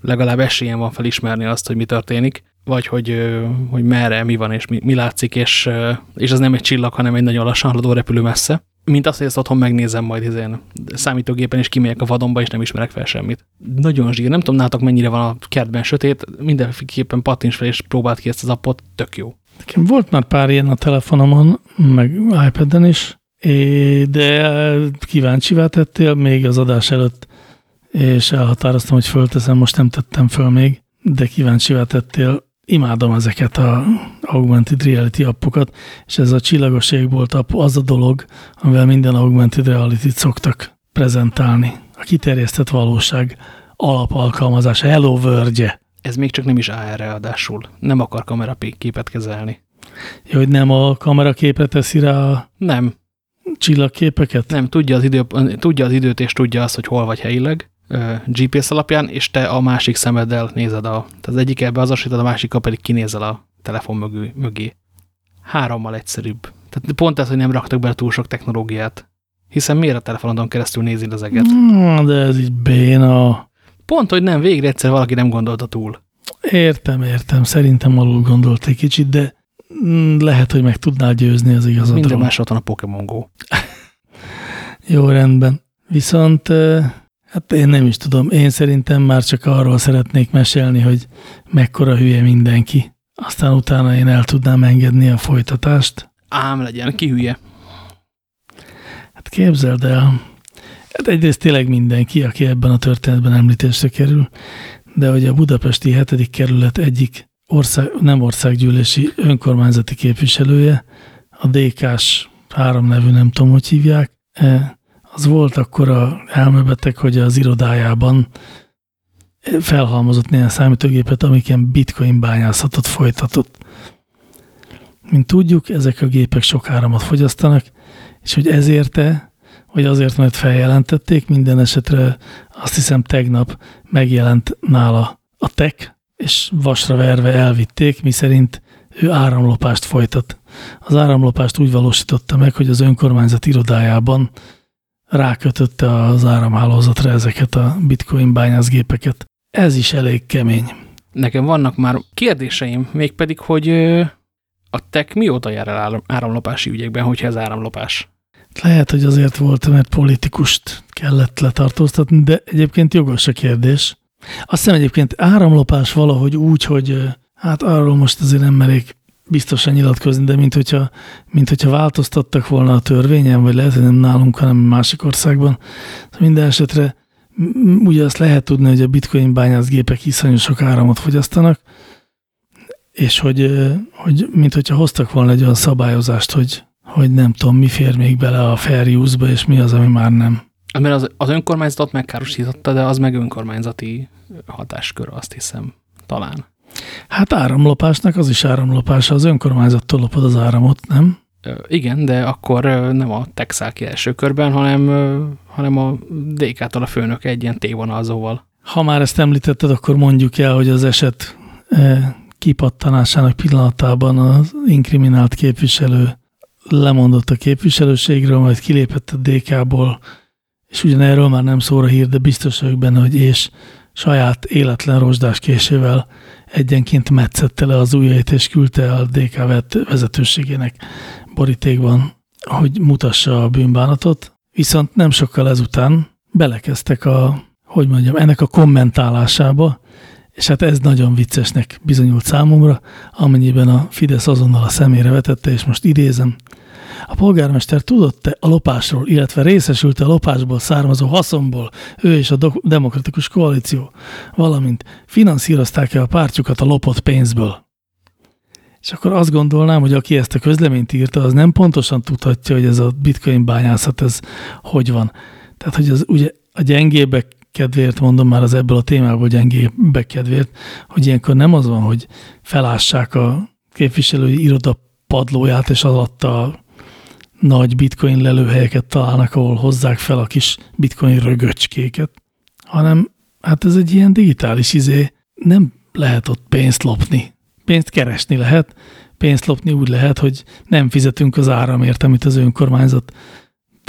legalább esélyen van felismerni azt, hogy mi történik, vagy hogy, hogy merre, mi van, és mi, mi látszik, és, és az nem egy csillag, hanem egy nagyon lassan haladó repülő messze. Mint azt, hogy ezt otthon megnézem majd izén számítógépen, és kimegyek a vadonba, és nem ismerek fel semmit. Nagyon zsír. Nem tudom, nátok mennyire van a kertben sötét, mindenképpen pattints fel, és próbált ki ezt az appot, tök jó. Nekem volt már pár ilyen a telefonomon, meg iPad-en is, de kíváncsivá tettél még az adás előtt, és elhatároztam, hogy fölteszem, most nem tettem föl még, de kíváncsivá tettél. Imádom ezeket a augmented reality appokat, és ez a csillagos égbolt app az a dolog, amivel minden augmented reality-t szoktak prezentálni. A kiterjesztett valóság alapalkalmazása, Hello world Ez még csak nem is AR ráadásul. Nem akar kameraképet kezelni. Ja, hogy nem a kameraképre teszi rá a... Nem. Csillagképeket? Nem, tudja az, idő, tudja az időt, és tudja azt, hogy hol vagy helyileg, GPS alapján, és te a másik szemeddel nézed a... Tehát az egyik ebbe azonosítod, a másik pedig kinézel a telefon mögé. mögé. Hárommal egyszerűbb. Tehát pont ez, hogy nem raktak bele túl sok technológiát. Hiszen miért a telefonodon keresztül nézi az eget? Hmm, de ez így béna. Pont, hogy nem, végre egyszer valaki nem gondolta túl. Értem, értem. Szerintem alul gondolt egy kicsit, de mm, lehet, hogy meg tudnál győzni az igazadról. Minden másodban a Pokémon Go. Jó, rendben. Viszont Hát én nem is tudom. Én szerintem már csak arról szeretnék mesélni, hogy mekkora hülye mindenki. Aztán utána én el tudnám engedni a folytatást. Ám legyen, ki hülye? Hát képzeld el. Hát egyrészt tényleg mindenki, aki ebben a történetben említésre kerül, de hogy a budapesti hetedik kerület egyik ország, nem országgyűlési önkormányzati képviselője, a DK-s három nevű, nem tudom, hogy hívják, e, az volt akkor a elmebeteg, hogy az irodájában felhalmozott néhány számítógépet, amiken bitcoin bányászatot folytatott. Mint tudjuk, ezek a gépek sok áramot fogyasztanak, és hogy ezért-e, vagy azért, mert feljelentették, minden esetre azt hiszem tegnap megjelent nála a tech, és vasra verve elvitték, miszerint ő áramlopást folytat. Az áramlopást úgy valósította meg, hogy az önkormányzat irodájában rákötötte az áramhálózatra ezeket a bitcoin bányászgépeket. Ez is elég kemény. Nekem vannak már kérdéseim, mégpedig, hogy a tech mióta jár el áramlopási ügyekben, hogyha ez áramlopás? Lehet, hogy azért volt, mert politikust kellett letartóztatni, de egyébként jogos a kérdés. Azt hiszem egyébként áramlopás valahogy úgy, hogy hát arról most azért nem merék biztosan nyilatkozni, de mint hogyha, mint hogyha változtattak volna a törvényen, vagy lehet, hogy nem nálunk, hanem másik országban. Minden esetre ugye azt lehet tudni, hogy a bitcoin bányászgépek iszonyú sok áramot fogyasztanak, és hogy, hogy mint hogyha hoztak volna egy olyan szabályozást, hogy, hogy nem tudom, mi fér még bele a fair use-ba, és mi az, ami már nem. Mert az, az önkormányzatot megkárosította, de az meg önkormányzati hatáskör, azt hiszem, talán. Hát áramlopásnak az is áramlopása, az önkormányzattól lopod az áramot, nem? Igen, de akkor nem a Texál ki első körben, hanem, hanem a DK-tól a főnök egy ilyen tévonalzóval. Ha már ezt említetted, akkor mondjuk el, hogy az eset kipattanásának pillanatában az inkriminált képviselő lemondott a képviselőségről, majd kilépett a DK-ból, és ugyanerről már nem szóra hír, de biztos vagyok benne, hogy és saját életlen rozsdás késével egyenként metszette le az ujjait, és küldte a DK vezetőségének borítékban, hogy mutassa a bűnbánatot. Viszont nem sokkal ezután belekezdtek a, hogy mondjam, ennek a kommentálásába, és hát ez nagyon viccesnek bizonyult számomra, amennyiben a Fidesz azonnal a szemére vetette, és most idézem, a polgármester tudott-e a lopásról, illetve részesült-e a lopásból származó haszonból, ő és a demokratikus koalíció, valamint finanszírozták-e a pártjukat a lopott pénzből? És akkor azt gondolnám, hogy aki ezt a közleményt írta, az nem pontosan tudhatja, hogy ez a bitcoin bányászat, ez hogy van. Tehát, hogy az ugye a gyengébbek kedvéért mondom már az ebből a témából gyengébbek kedvéért, hogy ilyenkor nem az van, hogy felássák a képviselői iroda padlóját, és az alatt a nagy bitcoin lelőhelyeket találnak, ahol hozzák fel a kis bitcoin rögöcskéket, hanem hát ez egy ilyen digitális izé, nem lehet ott pénzt lopni. Pénzt keresni lehet, pénzt lopni úgy lehet, hogy nem fizetünk az áramért, amit az önkormányzat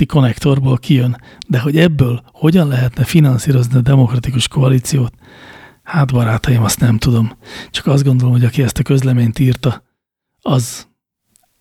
konnektorból kijön. De hogy ebből hogyan lehetne finanszírozni a demokratikus koalíciót, hát barátaim, azt nem tudom. Csak azt gondolom, hogy aki ezt a közleményt írta, az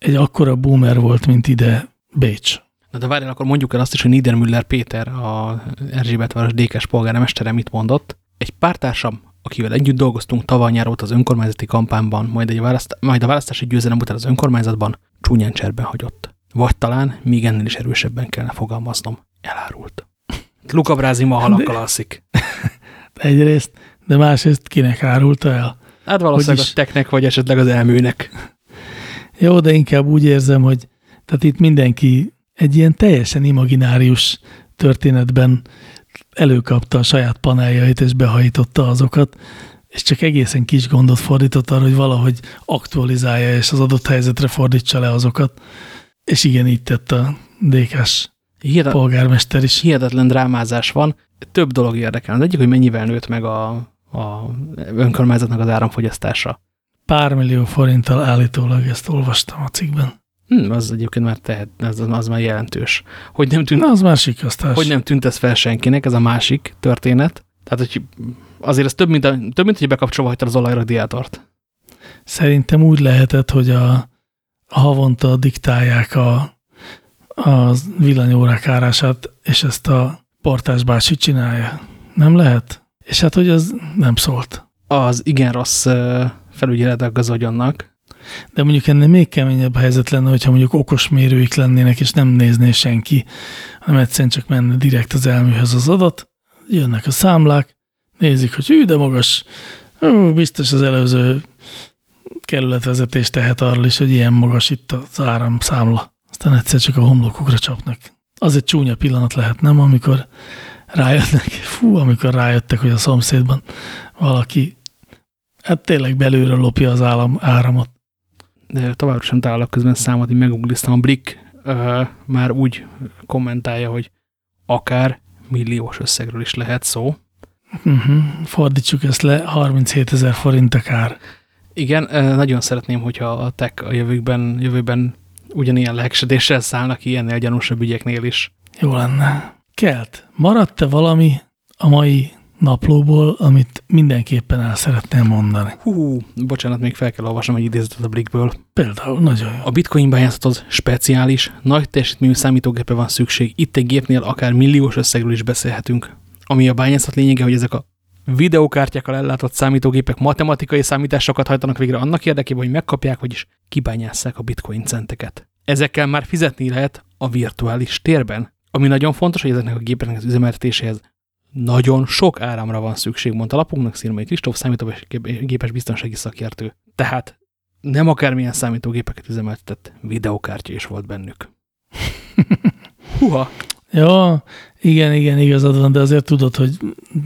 egy akkora boomer volt, mint ide Bécs. Na de várjál, akkor mondjuk el azt is, hogy Niedermüller Péter, a Erzsébetváros DK-s polgármestere mit mondott. Egy pártársam, akivel együtt dolgoztunk tavaly nyár az önkormányzati kampányban, majd, egy választ, majd a választási győzelem után az önkormányzatban csúnyán cserben hagyott. Vagy talán még ennél is erősebben kellene fogalmaznom. Elárult. Luka Brázi ma halakkal alszik. Egyrészt, de másrészt kinek árulta el? Hát valószínűleg a teknek, vagy esetleg az elműnek. Jó, de inkább úgy érzem, hogy tehát itt mindenki egy ilyen teljesen imaginárius történetben előkapta a saját paneljait és behajította azokat, és csak egészen kis gondot fordított arra, hogy valahogy aktualizálja és az adott helyzetre fordítsa le azokat. És igen, így tett a DK-s Hihetet, polgármester is. Hihetetlen drámázás van. Több dolog érdekel. Az egyik, hogy mennyivel nőtt meg a, a önkormányzatnak az áramfogyasztása pár millió forinttal állítólag, ezt olvastam a cikkben. Hmm, az egyébként már tehet, az, az már jelentős. Hogy nem tűnt, Na, az másik aztán. Hogy nem tűnt ez fel senkinek, ez a másik történet. Tehát, hogy azért ez több, mint, a, több, mint hogy bekapcsolva hagyta az olajradiátort. Szerintem úgy lehetett, hogy a, a havonta diktálják a, a villanyórák árását, és ezt a portás bácsi csinálja. Nem lehet? És hát, hogy az nem szólt. Az igen rossz felügyelete a gazagyonnak. De mondjuk ennél még keményebb helyzet lenne, hogyha mondjuk okos mérőik lennének, és nem nézné senki, hanem egyszerűen csak menne direkt az elműhöz az adat, jönnek a számlák, nézik, hogy hű, de magas, Ó, biztos az előző kerületvezetés tehet arról is, hogy ilyen magas itt az áramszámla. Aztán egyszer csak a homlokukra csapnak. Az egy csúnya pillanat lehet, nem? Amikor rájöttek, fú, amikor rájöttek, hogy a szomszédban valaki Hát tényleg belülről lopja az állam, áramot. De továbbra sem találok közben számot, hogy megugliztam. A Brick uh, már úgy kommentálja, hogy akár milliós összegről is lehet szó. Uh mhm. -huh. Fordítsuk ezt le, 37 ezer forint akár. Igen, nagyon szeretném, hogyha a tech a jövőben, jövőben ugyanilyen lehegsedéssel szállnak ilyennél gyanúsabb ügyeknél is. Jó lenne. Kelt, maradt-e valami a mai naplóból, amit mindenképpen el szeretném mondani. Hú, bocsánat, még fel kell olvasnom egy idézetet a Blickből. Például, nagyon jó. A bitcoin bányászathoz speciális, nagy teljesítményű számítógépre van szükség. Itt egy gépnél akár milliós összegről is beszélhetünk. Ami a bányászat lényege, hogy ezek a videókártyákkal ellátott számítógépek matematikai számításokat hajtanak végre annak érdekében, hogy megkapják, vagyis kibányásszák a bitcoin centeket. Ezekkel már fizetni lehet a virtuális térben. Ami nagyon fontos, hogy ezeknek a gépeknek az üzemeltetéséhez Nagyon sok áramra van szükség, mondta lapunknak Szirmai Kristóf, számítógépes biztonsági szakértő. Tehát nem akármilyen számítógépeket üzemeltetett, videokártya is volt bennük. Huha! Ja, igen, igen, igazad van, de azért tudod, hogy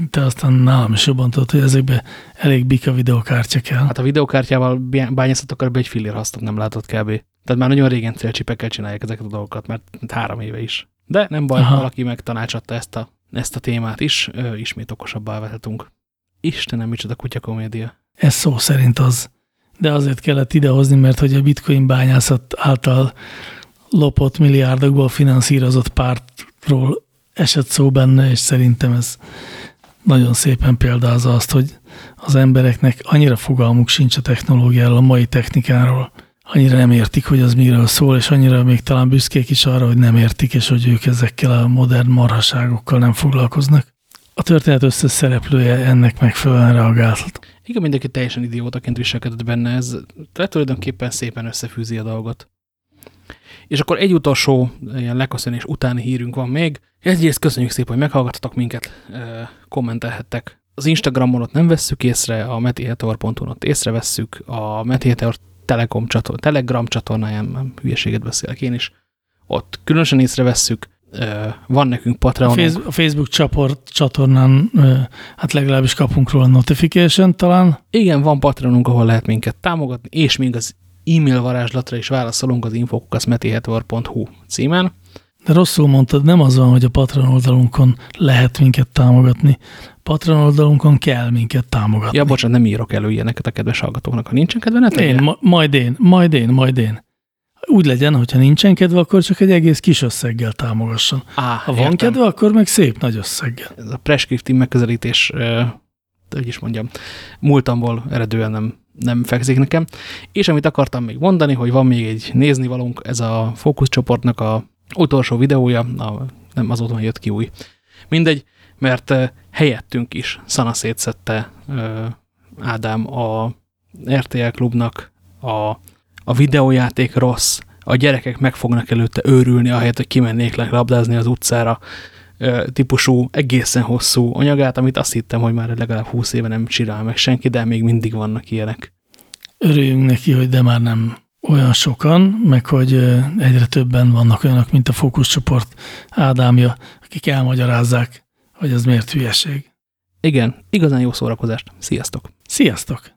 te aztán nálam is jobban tudod, hogy ezekbe elég bika videokártya kell. Hát a videokártyával bányászatok be egy fillér hasztot nem látott kb. Tehát már nagyon régen célcsipekkel csinálják ezeket a dolgokat, mert három éve is. De nem baj, Aha. valaki megtanácsadta ezt a, ezt a témát is, ö, ismét okosabbá vehetünk. Istenem, micsoda kutyakomédia. Ez szó szerint az. De azért kellett idehozni, mert hogy a bitcoin bányászat által lopott milliárdokból finanszírozott pártról esett szó benne, és szerintem ez nagyon szépen példázza azt, hogy az embereknek annyira fogalmuk sincs a technológiáról, a mai technikáról, annyira nem értik, hogy az miről szól, és annyira még talán büszkék is arra, hogy nem értik, és hogy ők ezekkel a modern marhaságokkal nem foglalkoznak. A történet összes szereplője ennek megfelelően reagált. Igen, mindenki teljesen idiótaként viselkedett benne, ez tulajdonképpen szépen összefűzi a dolgot. És akkor egy utolsó ilyen leköszönés utáni hírünk van még. Egyrészt köszönjük szépen, hogy meghallgattatok minket, kommentelhettek. Az Instagramon ott nem vesszük észre, a metiheteor.hu ott észrevesszük, a Metiheteor Telekom csatorn, Telegram csatornáján, nem hülyeséget beszélek én is, ott különösen észrevesszük, van nekünk Patreonunk. A Facebook csoport csatornán hát legalábbis kapunk róla notification talán. Igen, van Patreonunk, ahol lehet minket támogatni, és még az e-mail varázslatra is válaszolunk az infokukaszmetihetvor.hu címen. De rosszul mondtad, nem az van, hogy a Patreon oldalunkon lehet minket támogatni. Patreon oldalunkon kell minket támogatni. Ja, bocsánat, nem írok elő ilyeneket a kedves hallgatóknak. Ha nincsen kedve, ne Én, ma, majd én, majd én, majd én. Úgy legyen, hogyha nincsen kedve, akkor csak egy egész kis összeggel támogasson. Á, ha van értem. kedve, akkor meg szép nagy összeggel. Ez a prescriptív megközelítés, hogy is mondjam, múltamból eredően nem nem fekszik nekem. És amit akartam még mondani, hogy van még egy néznivalónk, ez a fókuszcsoportnak a utolsó videója, a, nem azóta jött ki új. Mindegy, mert helyettünk is szana szétszette Ádám a RTL klubnak a, a videójáték rossz, a gyerekek meg fognak előtte őrülni, ahelyett, hogy kimennék labdázni az utcára, típusú, egészen hosszú anyagát, amit azt hittem, hogy már legalább 20 éve nem csinál meg senki, de még mindig vannak ilyenek. Örüljünk neki, hogy de már nem olyan sokan, meg hogy egyre többen vannak olyanok, mint a fókuszcsoport Ádámja, akik elmagyarázzák, hogy az miért hülyeség. Igen, igazán jó szórakozást. Sziasztok! Sziasztok!